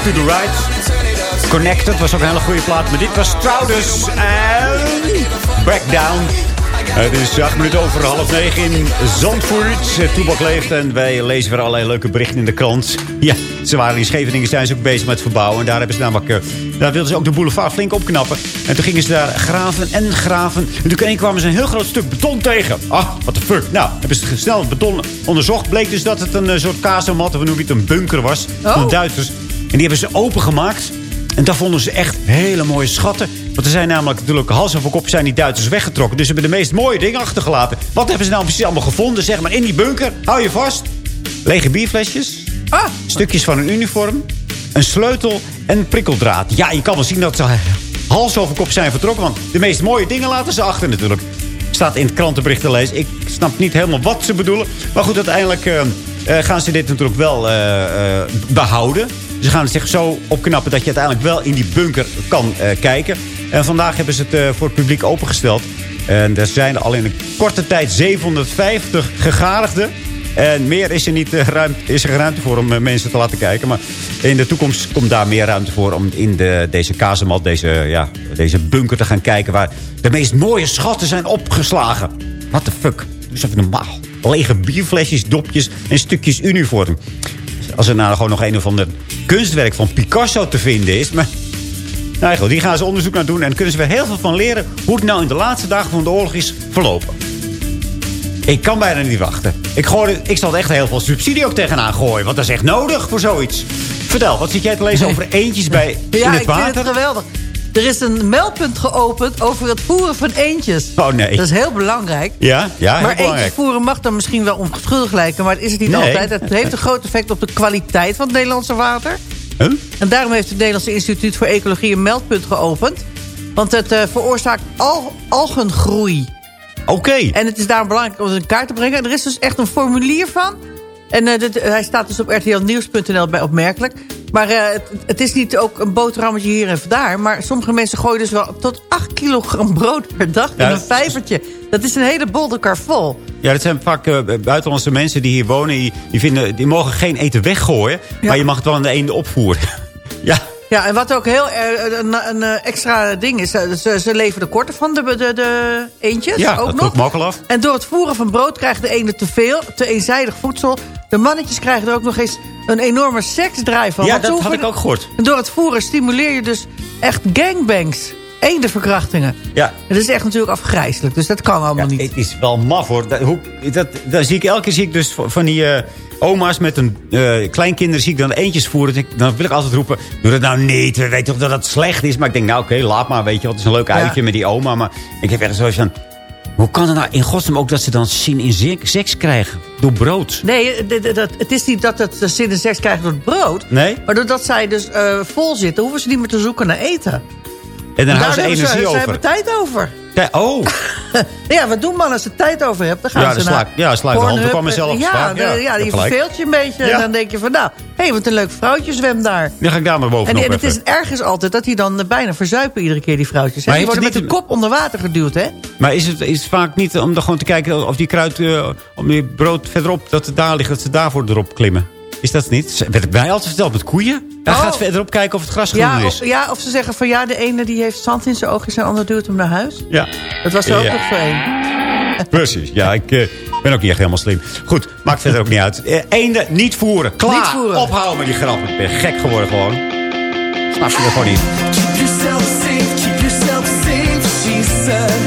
To the right. Connected was ook een hele goede plaat. Maar dit was Trouders en Breakdown. Het is acht minuten over half negen in Zandvoort. Toebak leeft en wij lezen weer allerlei leuke berichten in de krant. Ja, ze waren in Scheveningen, zijn ze ook bezig met verbouwen. En daar, hebben ze namelijk, eh, daar wilden ze ook de boulevard flink opknappen. En toen gingen ze daar graven en graven. En toen kwamen ze een heel groot stuk beton tegen. Ah, what the fuck. Nou, hebben ze snel het beton onderzocht. Bleek dus dat het een eh, soort kazelmat, of noem je het, een bunker was. Van de Duitsers. En die hebben ze opengemaakt. En daar vonden ze echt hele mooie schatten. Want er zijn namelijk natuurlijk hals over kop zijn die Duitsers weggetrokken. Dus ze hebben de meest mooie dingen achtergelaten. Wat hebben ze nou precies allemaal gevonden? Zeg maar in die bunker. Hou je vast. Lege bierflesjes. Stukjes van een uniform. Een sleutel en prikkeldraad. Ja, je kan wel zien dat ze hals over kop zijn vertrokken. Want de meest mooie dingen laten ze achter natuurlijk. Staat in het krantenbericht te lezen. Ik snap niet helemaal wat ze bedoelen. Maar goed, uiteindelijk eh, eh, gaan ze dit natuurlijk wel eh, behouden. Ze gaan het zich zo opknappen dat je uiteindelijk wel in die bunker kan eh, kijken. En vandaag hebben ze het eh, voor het publiek opengesteld. En er zijn al in een korte tijd 750 gegadigden. En meer is er, niet, eh, ruimte, is er ruimte voor om mensen te laten kijken. Maar in de toekomst komt daar meer ruimte voor... om in de, deze kazemat, deze, ja, deze bunker te gaan kijken... waar de meest mooie schatten zijn opgeslagen. What the fuck? Dus even normaal. Lege bierflesjes, dopjes en stukjes uniform. Als er nou gewoon nog een of ander kunstwerk van Picasso te vinden is... Maar nou goed, die gaan ze onderzoek naar doen. En kunnen ze weer heel veel van leren hoe het nou in de laatste dagen van de oorlog is verlopen. Ik kan bijna niet wachten. Ik, gooi, ik zal er echt heel veel subsidie ook tegenaan gooien. Want dat is echt nodig voor zoiets. Vertel, wat zit jij te lezen over eentjes bij, Ja, in het ik water? vind het geweldig. Er is een meldpunt geopend over het voeren van eendjes. Oh nee. Dat is heel belangrijk. Ja, ja heel maar eentjes voeren mag dan misschien wel onschuldig lijken... maar het is het niet Nee. altijd. Het heeft een groot effect op de kwaliteit van het Nederlandse water. Huh? En daarom heeft het Nederlandse Instituut voor Ecologie een meldpunt geopend. Want het eh, veroorzaakt al algengroei. Oké. En het is daarom belangrijk om het in kaart te brengen. Er is dus echt een formulier van. En eh, dit- hij staat dus op rtlnieuws.nl bij opmerkelijk. Maar eh, het, het is niet ook een boterhammetje hier en daar. Maar sommige mensen gooien dus wel tot 8 kilogram brood per dag Ja, in een vijvertje. Dat is een hele bolderkar vol. Ja, dat zijn vaak eh, buitenlandse mensen die hier wonen. Die, die, vinden, die mogen geen eten weggooien. Maar je mag het wel aan de ene opvoeren. ja. Ja, en wat ook heel eh, een, een, eh, extra ding is... eh, ze, ze leveren de korten van de, de, de eentjes Ja, ook dat nog. af. En door het voeren van brood krijgen de ene te veel, te eenzijdig voedsel. De mannetjes krijgen er ook nog eens een enorme seksdrive van. Ja, dat had ik ook gehoord. En door het voeren stimuleer je dus echt gangbangs. Eendenverkrachtingen. Ja. Dat is echt natuurlijk afgrijzelijk. Dus dat kan allemaal niet. Het is wel maf hoor. Dat, hoe, dat, zie ik elke keer zie ik dus van die eh, oma's met een eh, kleinkinderen zie ik dan eentjes voeren. Dan, wil ik altijd roepen, doe dat nou niet. We weten toch dat dat slecht is. Maar ik denk, nou oké, laat maar. Weet je, wat het is een leuk uitje met die oma. Maar ik heb echt zoiets van, hoe kan het nou in godsnaam ook dat ze dan zin in ze- seks krijgen? Door brood. Nee, dat, het is niet dat het de zin en seks krijgt door brood. Nee? Maar doordat zij dus eh, vol zitten, hoeven ze niet meer te zoeken naar eten. En dan Daar houden ze energie ze, over. Ze hebben tijd over. Ja, Oh, ja, wat doen mannen als ze tijd over hebben? Dan gaan Ja, ze naar ja, sla ik de hand Pornhub op aan mezelf. en- Ja, de- ja, ja, die verveelt je een beetje. Ja. En dan denk je van, nou, hé, hey, wat een leuk vrouwtje zwemt daar. Dan ga ik daar maar En, bovenop en het is even. het is altijd dat die dan eh, bijna verzuipen iedere keer, die vrouwtjes. Maar Die worden met de kop onder water geduwd, hè? Maar is het, is het vaak niet om dan gewoon te kijken of die kruid... eh, om die brood verderop, dat het daar ligt, dat ze daarvoor erop klimmen? Is dat niet? Werd het mij altijd verteld met koeien? Hij Oh. gaat verderop kijken of het gras groen Ja is. of, ja, of ze zeggen van ja, de ene die heeft zand in zijn ogen... en de ander duwt hem naar huis. Ja. Dat was er ook Ja. nog zo één. Precies. Ja, ik eh, ben ook niet echt helemaal slim. Goed, maakt verder ook niet uit. Eh, eenden niet voeren. Klaar. Niet voeren. Ophouden met die grap. Ik ben gek geworden gewoon. Snap je er gewoon niet. Keep yourself safe, keep yourself safe, she said.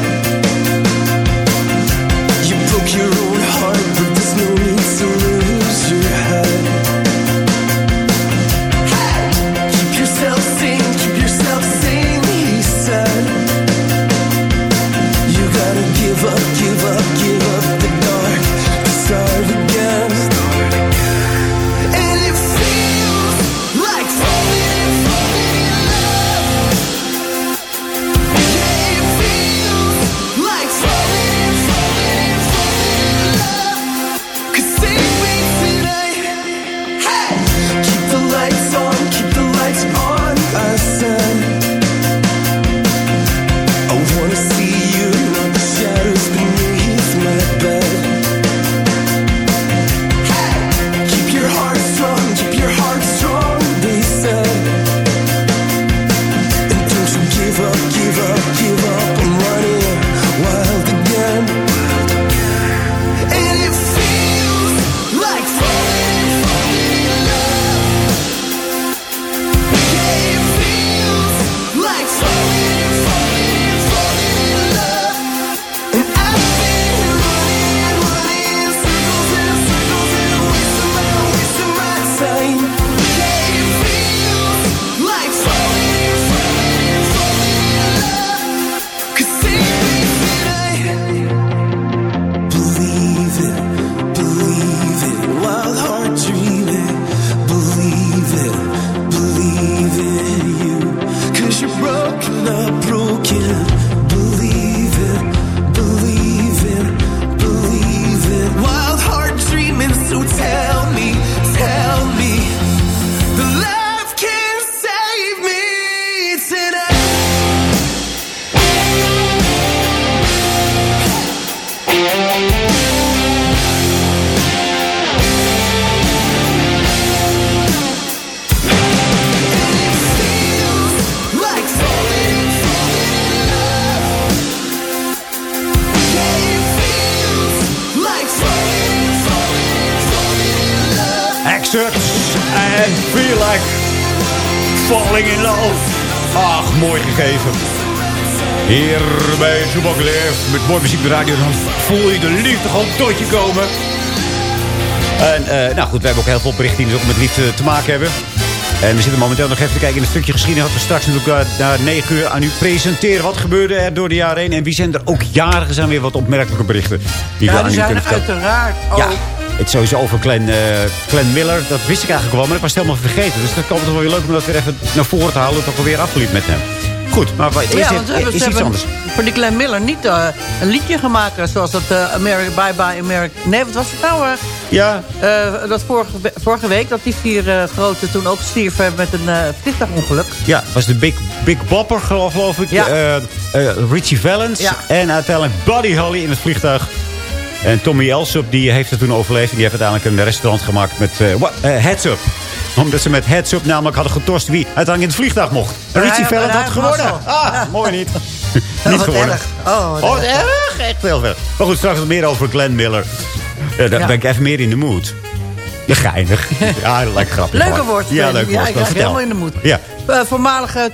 Exit and feel like falling in love. Ach, mooi gegeven. Hier bij Toebak met mooie muziek op de radio. Dan voel je de liefde gewoon tot je komen. En eh, nou goed, we hebben ook heel veel berichten die ook met liefde te maken hebben. En we zitten momenteel nog even te kijken in een stukje geschiedenis. Dat we straks natuurlijk uh, na 9 uur aan u presenteren. Wat gebeurde er door de jaren heen? En wie zijn er ook jarigen? zijn weer wat opmerkelijke berichten. Die we Ja, aan die u zijn kunnen er vertellen. uiteraard ook. Ja, het sowieso over Glenn, Glenn Miller. Dat wist ik eigenlijk wel, maar ik was het helemaal vergeten. Dus dat komt het wel weer leuk om dat weer even naar voren te halen. Dat ik alweer afgeliep met hem. Goed, maar wat- is, Ja, want is iets hebben anders? voor die Glenn Miller niet eh, een liedje gemaakt... zoals dat eh America, Bye Bye America... Nee, wat was het nou? eh? Ja. Dat vorige, we- vorige week, dat die vier grote toen ook stierven met een vliegtuigongeluk. Ja, was de Big, Big Bopper, geloof, geloof ik. Ja. Richie Valens. Ja. En uiteindelijk Buddy Holly in het vliegtuig. En Tommy Elsop, die heeft het toen overleefd. Die heeft uiteindelijk een restaurant gemaakt met eh, what? Eh, Heads Up. Omdat ze met Heads Up namelijk hadden getorst wie uiteindelijk in het vliegtuig mocht. Richie had- gewonnen. Ah, mooi niet. niet gewonnen. erg. Oh, wat Oh, wat erg. erg. Echt heel veel. Maar goed, straks meer over Glenn Miller. Ja, daar Ja. ben ik even meer in de mood. Ja, geinig. Ja, lekker grappig. Leuke woord. Ja, leuk ja, woord. ik raak Vertel. helemaal in de moed. Ja. Eh, voormalige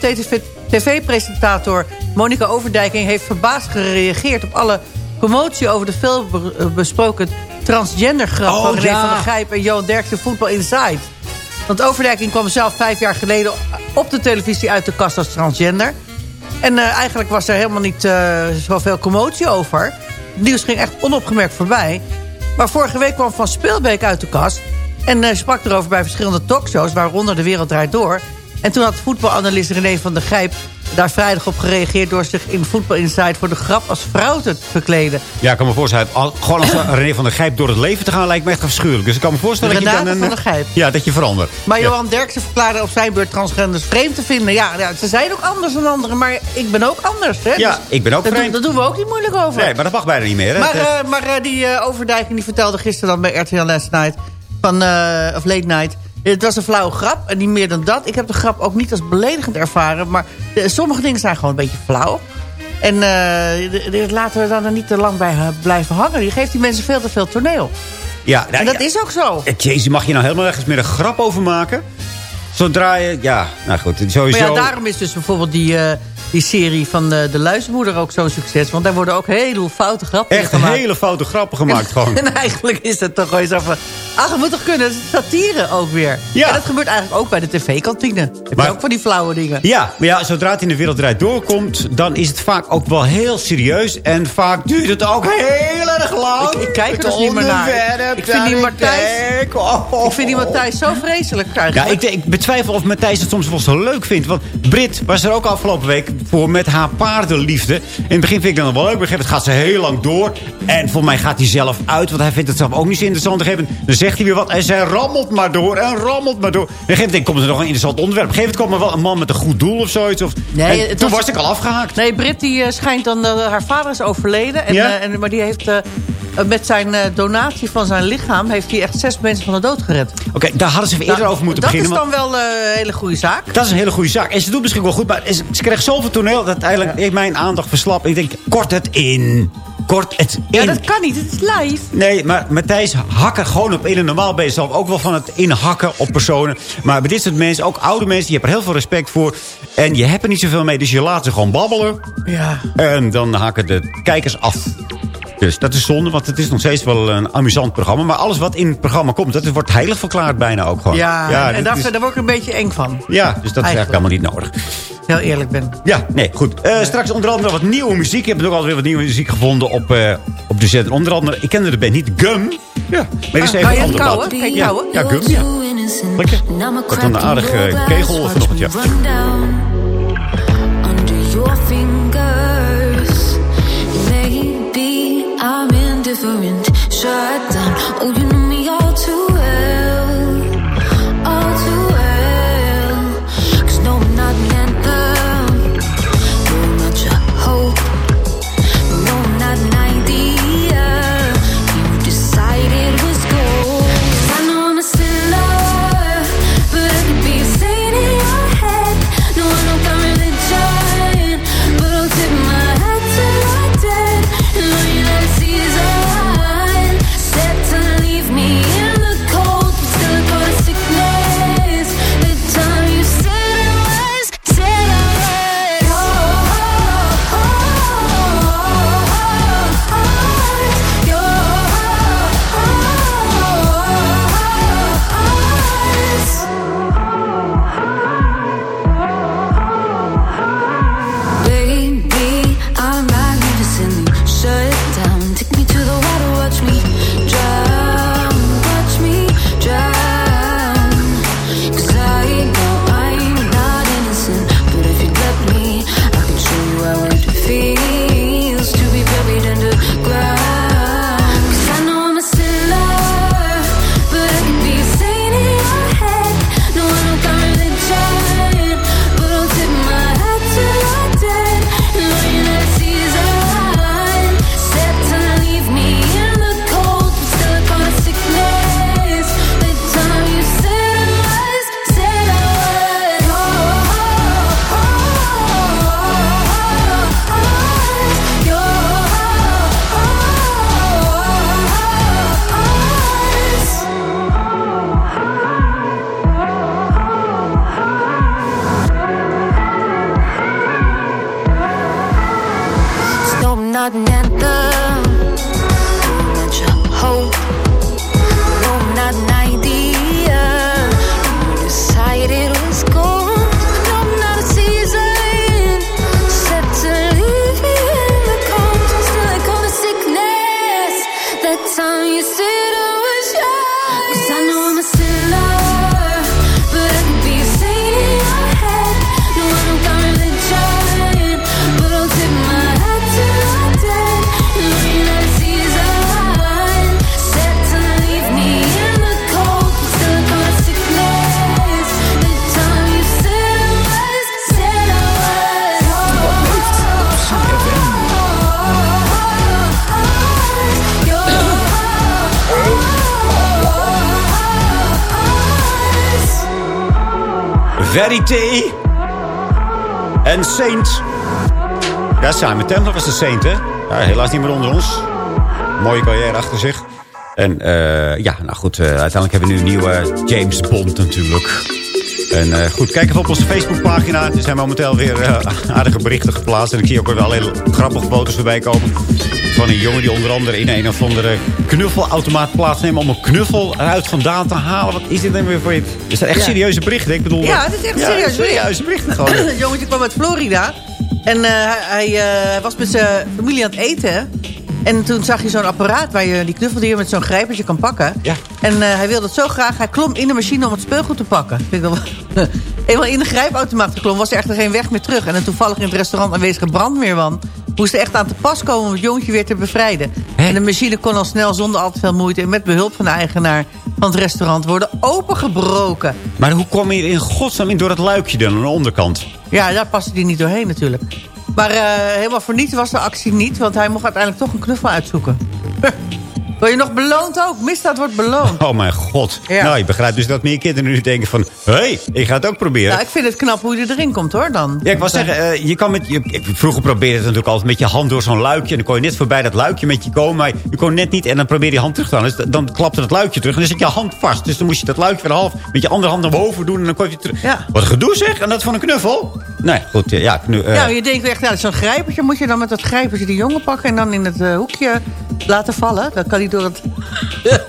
tv-presentator Monica Overdijking... heeft verbaasd gereageerd op alle commotie... over de veel eh, besproken transgender grap Oh, van René ja. van der Gijp en Johan Derksen Voetbal Inside. Want Overdijking kwam zelf vijf jaar geleden op de televisie uit de kast als transgender. En eh, eigenlijk was er helemaal niet eh, zoveel commotie over. Het nieuws ging echt onopgemerkt voorbij. Maar vorige week kwam Van Speelbeek uit de kast... en sprak erover bij verschillende talkshows... waaronder De Wereld Draait Door. En toen had voetbalanalist René van der Gijp daar vrijdag op gereageerd... door zich in Voetbal Inside voor de grap als vrouw te verkleden. Ja, ik kan me voorstellen. al- Gewoon als René van der Gijp door het leven te gaan lijkt me echt afschuwelijk. Dus ik kan me voorstellen dat je dan... een- van der Gijp. Ja, dat je verandert. Maar Ja. Johan Derksen verklaarde op zijn beurt transgenders vreemd te vinden. Ja, ja, ze zijn ook anders dan anderen, maar ik ben ook anders. Hè? Ja, Dus ik ben ook doen- vreemd. Daar doen we ook niet moeilijk over. Nee, maar dat mag bijna niet meer. Hè? Maar, eh, maar eh, die eh, Overdijking die vertelde gisteren dan bij RTL Last Night... Van, of Late Night... Het was een flauwe grap en niet meer dan dat. Ik heb de grap ook niet als beledigend ervaren. Maar eh, sommige dingen zijn gewoon een beetje flauw. En eh, laten we dan er niet te lang bij eh, blijven hangen. Die geeft die mensen veel te veel toneel. ja, nou, en dat ja. is ook zo. Eh, Jezus, mag je nou helemaal ergens meer een grap over maken? Zodra je... Ja, nou goed, sowieso... Maar ja, daarom is dus bijvoorbeeld die, eh, die serie van de, de Luizenmoeder ook zo'n succes. Want daar worden ook hele foute grappen Echt gemaakt. hele foute grappen gemaakt gewoon. En eigenlijk is het toch gewoon zo van... Ach, het moet toch kunnen, het is satire ook weer. Ja. En dat gebeurt eigenlijk ook bij de tv-kantine. Heb je Maar- ook van die flauwe dingen. Ja, maar ja, zodra het in de wereld eruit doorkomt... dan is het vaak ook wel heel serieus. En vaak duurt het ook heel erg lang. Ik, ik kijk er Het dus niet meer naar. Ik vind die Matthijs... oh. Ik vind die Matthijs zo vreselijk Ja, ik, ik betwijfel of Matthijs het soms wel zo leuk vindt. Want Brit was er ook afgelopen week voor met haar paardenliefde. In het begin vind ik dat wel leuk. Gegeven moment gaat ze heel lang door. En voor mij gaat hij zelf uit. Want hij vindt het zelf ook niet zo interessant. Op een dan zegt hij weer wat. En zij rammelt maar door en rammelt maar door. En op een gegeven moment komt er nog een interessant onderwerp. Op een gegeven moment er wel een man met een goed doel of zoiets. Of, Nee, en het toen was- was ik al afgehaakt. Nee, Britt die eh, schijnt dan... dat haar vader is overleden. En, Ja? eh, en, maar die heeft... eh, eh, met zijn eh, donatie van zijn lichaam... heeft hij echt zes mensen van de dood gered. Oké, daar hadden ze even eerder Nou, over moeten dat beginnen. is want- dan wel eh, een hele goede zaak. Dat is een hele goede zaak. En ze doet misschien wel goed, maar ze ze krijgt zoveel toneel... dat uiteindelijk heeft mijn aandacht verslapt. Ik denk, kort het in. Kort het in. Ja, dat kan niet. Het is live. Nee, maar Matthijs hakken gewoon op in. Normaal ben je zelf ook wel van het inhakken op personen. Maar bij dit soort mensen, ook oude mensen... je hebt er heel veel respect voor. En je hebt er niet zoveel mee, dus je laat ze gewoon babbelen. Ja. En dan hakken de kijkers af. Dus dat is zonde, want het is nog steeds wel een amusant programma. Maar alles wat in het programma komt, dat wordt heilig verklaard bijna ook gewoon. Ja, en daar, is- daar word ik een beetje eng van. ja dus dat is eigenlijk helemaal niet nodig. Heel eerlijk ben. Ja, nee, goed. Eh, Straks onder andere wat nieuwe muziek. Ik heb ook alweer wat nieuwe muziek gevonden op, eh, op de zender. Onder andere, ik kende de band niet, Gum. Ja, maar is Ah, even een ander kauwen? blad. Kan je ja? Ja, Gum, ja. Lekker. Wat een aardige kegel vanochtend, ja. under your fingers. Shut down. Oh, you know Simon Templer was de Saint, hè? Ja, helaas niet meer onder ons. Mooie carrière achter zich. En eh, ja, nou goed, eh, uiteindelijk hebben we nu een nieuwe James Bond natuurlijk. En eh, goed, kijk even op onze Facebookpagina. Er zijn momenteel weer eh, aardige berichten geplaatst. En ik zie ook weer wel hele grappige foto's voorbij komen. Van een jongen die onder andere in een of andere knuffelautomaat plaatsneemt... om een knuffel eruit vandaan te halen. Wat is dit dan weer voor je? Is dat echt Ja. serieuze berichten? Ik bedoel, Ja, dit is echt ja, serieus. serieuze berichten gewoon. Een jongetje kwam uit Florida. En eh, hij eh, was met zijn familie aan het eten. En toen zag je zo'n apparaat waar je die knuffeldier met zo'n grijpertje kan pakken. Ja. En eh, hij wilde het zo graag. Hij klom in de machine om het speelgoed te pakken. Vind ik wel- Eenmaal in de grijpautomaat geklommen was er echt geen weg meer terug. En een toevallig in het restaurant aanwezige brandweerman moest er echt aan te pas komen om het jongetje weer te bevrijden. En de machine kon al snel zonder al te veel moeite en met behulp van de eigenaar van het restaurant worden opengebroken. Maar hoe kwam je in godsnaam in door het luikje dan aan de onderkant? Ja, daar paste hij niet doorheen natuurlijk. Maar eh, helemaal voor niets was de actie niet, want hij mocht uiteindelijk toch een knuffel uitzoeken. Word je nog beloond ook? Misdaad wordt beloond. Oh mijn god. Ja. Nou, je begrijpt dus dat meer kinderen nu denken van... Hé, hey, ik ga het ook proberen. Nou, ik vind het knap hoe je erin komt hoor dan. Ja, ik wou zeggen, eh, je kan met, je, vroeger probeerde het natuurlijk altijd met je hand door zo'n luikje. En dan kon je net voorbij dat luikje met je komen. Maar je kon net niet en dan probeer je hand terug te halen. Dus dan klapte dat luikje terug en dan zit je hand vast. Dus dan moest je dat luikje weer half met je andere hand naar boven doen. En dan kon je terug. Ja. Wat gedoe zeg. En dat van een knuffel. Nee, goed. eh, Ja, knu, eh, Ja, je denkt echt, nou, zo'n grijpertje moet je dan met dat grijpertje die jongen pakken... en dan in het hoekje laten vallen. Dan kan hij door het...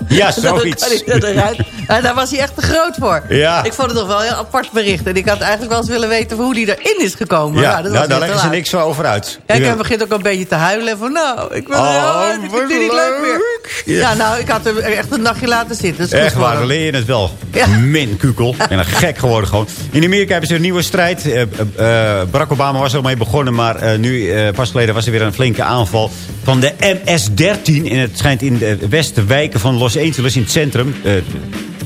Ja, zoiets. Ja, daar was hij echt te groot voor. Ja. Ik vond het toch wel een heel apart bericht. En ik had eigenlijk wel eens willen weten hoe die erin is gekomen. ja, Maar dat nou, weer daar leggen ze niks over uit. Ja. hij begint ook een beetje te huilen. En van, nou, ik wil Oh, oh, dit niet leuk meer. Ja. Ja. nou, ik had hem echt een nachtje laten zitten. Echt waar, dan leer je het wel. Ja. Min kukel. Ben een gek geworden gewoon. In Amerika hebben ze een nieuwe strijd. Eh, Barack Obama was er al mee begonnen. Maar nu, pas geleden, was er weer een flinke aanval van de MS-13. En het schijnt in de westenwijken van Los Angeles, in het centrum...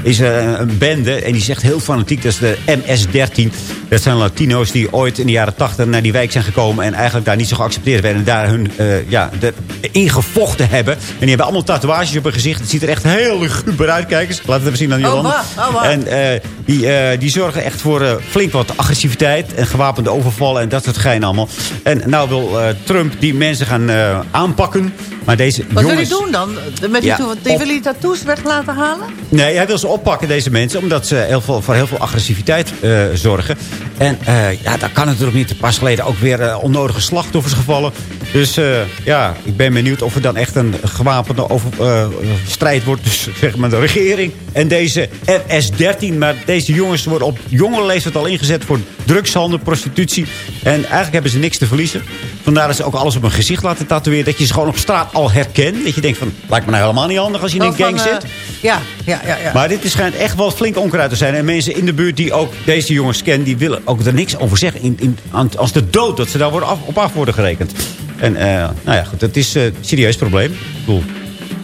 eh, is er een bende en die zegt heel fanatiek, dat is de MS-13. Dat zijn Latino's die ooit in de jaren 80 naar die wijk zijn gekomen... en eigenlijk daar niet zo geaccepteerd werden... en daar hun eh, ja, de, ingevochten hebben. En die hebben allemaal tatoeages op hun gezicht. Het ziet er echt heel luguber uit. Kijk eens, laat het even zien aan Oh, waar? Oh, waar? en eh, die, eh, die zorgen echt voor eh, flink wat agressiviteit... en gewapende overvallen en dat soort gein allemaal. En nou wil eh, Trump die mensen gaan eh, aanpakken... Maar deze Wat jongens... wil hij doen dan? Met die, Ja, die op- wil hij tattoos weg laten halen? Nee, hij wil ze oppakken, deze mensen. Omdat ze heel veel, voor heel veel agressiviteit eh, zorgen. En eh, ja, daar kan natuurlijk niet. Pas geleden ook weer eh, onnodige slachtoffers gevallen. Dus eh, ja, ik ben benieuwd of er dan echt een gewapende over, eh, strijd wordt. tussen zeg maar, de regering en deze MS-13. Maar deze jongens worden op jonge leeftijd al ingezet voor drugshandel, prostitutie. En eigenlijk hebben ze niks te verliezen. Vandaar dat ze ook alles op hun gezicht laten tatoeëren. Dat je ze gewoon op straat al herkent. Dat je denkt van, lijkt me nou helemaal niet handig als je in een Zo gang van, eh, zit. Ja, ja, ja. ja. Maar dit is- schijnt echt wel flink onkruid te zijn. En mensen in de buurt die ook deze jongens kennen... die willen ook er niks over zeggen. In, in, als de dood, dat ze daar worden af, op af worden gerekend. En eh, nou ja, goed, dat is eh, een serieus probleem. Ik bedoel,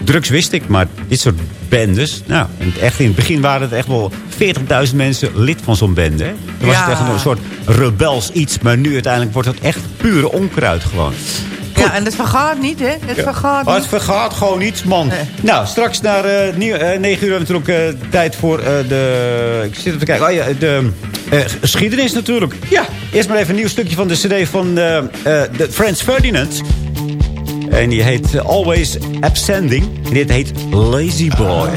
drugs wist ik, maar dit soort bendes... Nou, in het, echt, in het begin waren het echt wel 40.000 mensen lid van zo'n bende. Hè? Dan was Ja. het echt een soort rebels iets. Maar nu uiteindelijk wordt het echt pure onkruid gewoon. Ja, en het vergaat niet, hè? Het vergaat niet. het vergaat gewoon niet, man. Nou, straks naar eh, nieuw, eh, 9 uur hebben we natuurlijk eh, tijd voor eh, de... Ik zit even te kijken. Oh ja, de eh, geschiedenis natuurlijk. Ja, eerst maar even een nieuw stukje van de cd van eh, eh, de Frans Ferdinand. En die heet eh, Always Absending. En dit heet Lazy Boy.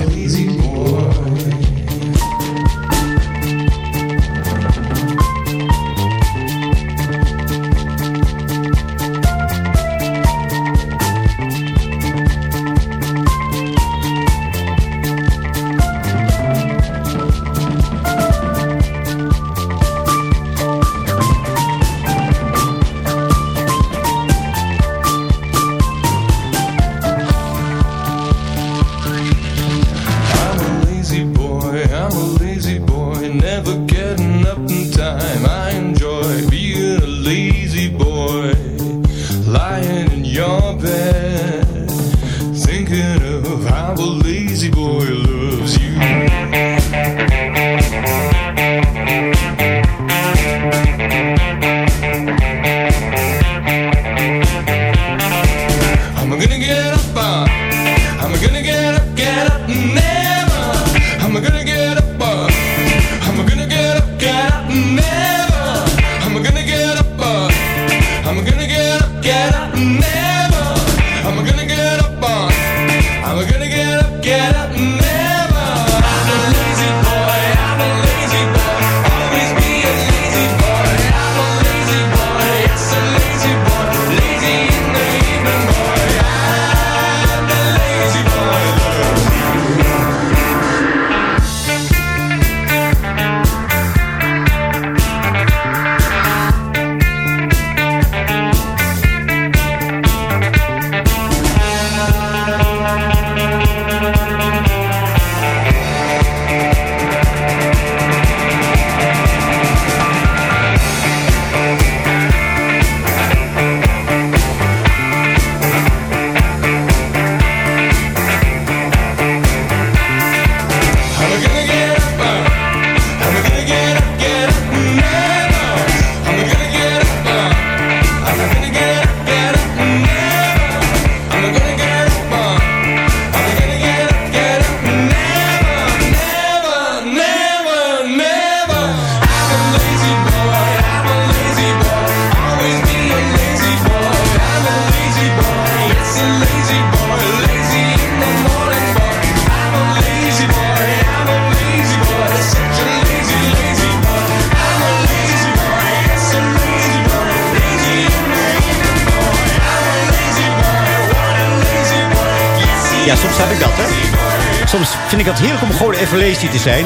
Even lazy te zijn.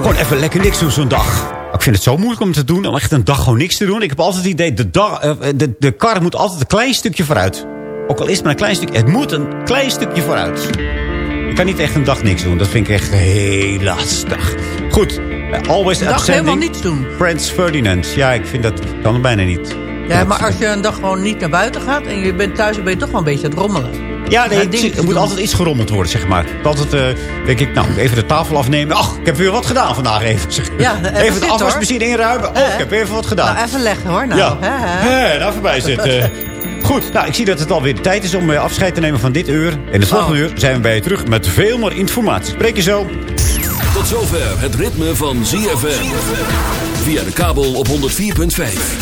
Gewoon even lekker niks doen zo'n dag. Ik vind het zo moeilijk om te doen, om echt een dag gewoon niks te doen. Ik heb altijd het idee, de, dag, eh, de, de kar moet altijd een klein stukje vooruit. Ook al is het maar een klein stukje. Het moet een klein stukje vooruit. Ik kan niet echt een dag niks doen. Dat vind ik echt heel lastig. Goed. eh, Always Een dag helemaal niets doen. Frans Ferdinand. Ja, ik vind dat kan er bijna niet. Ja, maar als je een dag gewoon niet naar buiten gaat... en je bent thuis, dan ben je toch wel een beetje aan het rommelen. Ja, nee, te er moet altijd iets gerommeld worden, zeg maar. Altijd eh, denk ik, nou, even de tafel afnemen. Ach, ik heb weer wat gedaan vandaag even. Zeg. Ja, even even de afwasmachine inruimen. Oh, ik heb weer even wat gedaan. Nou, even leggen hoor. Nou, ja, hè, hè. Hè, daar voorbij zitten. Goed, nou, ik zie dat het alweer de tijd is om eh, afscheid te nemen van dit uur. In het volgende uur zijn we bij je terug met veel meer informatie. Spreek je zo. Tot zover het ritme van ZFM. Via de kabel op 104.5.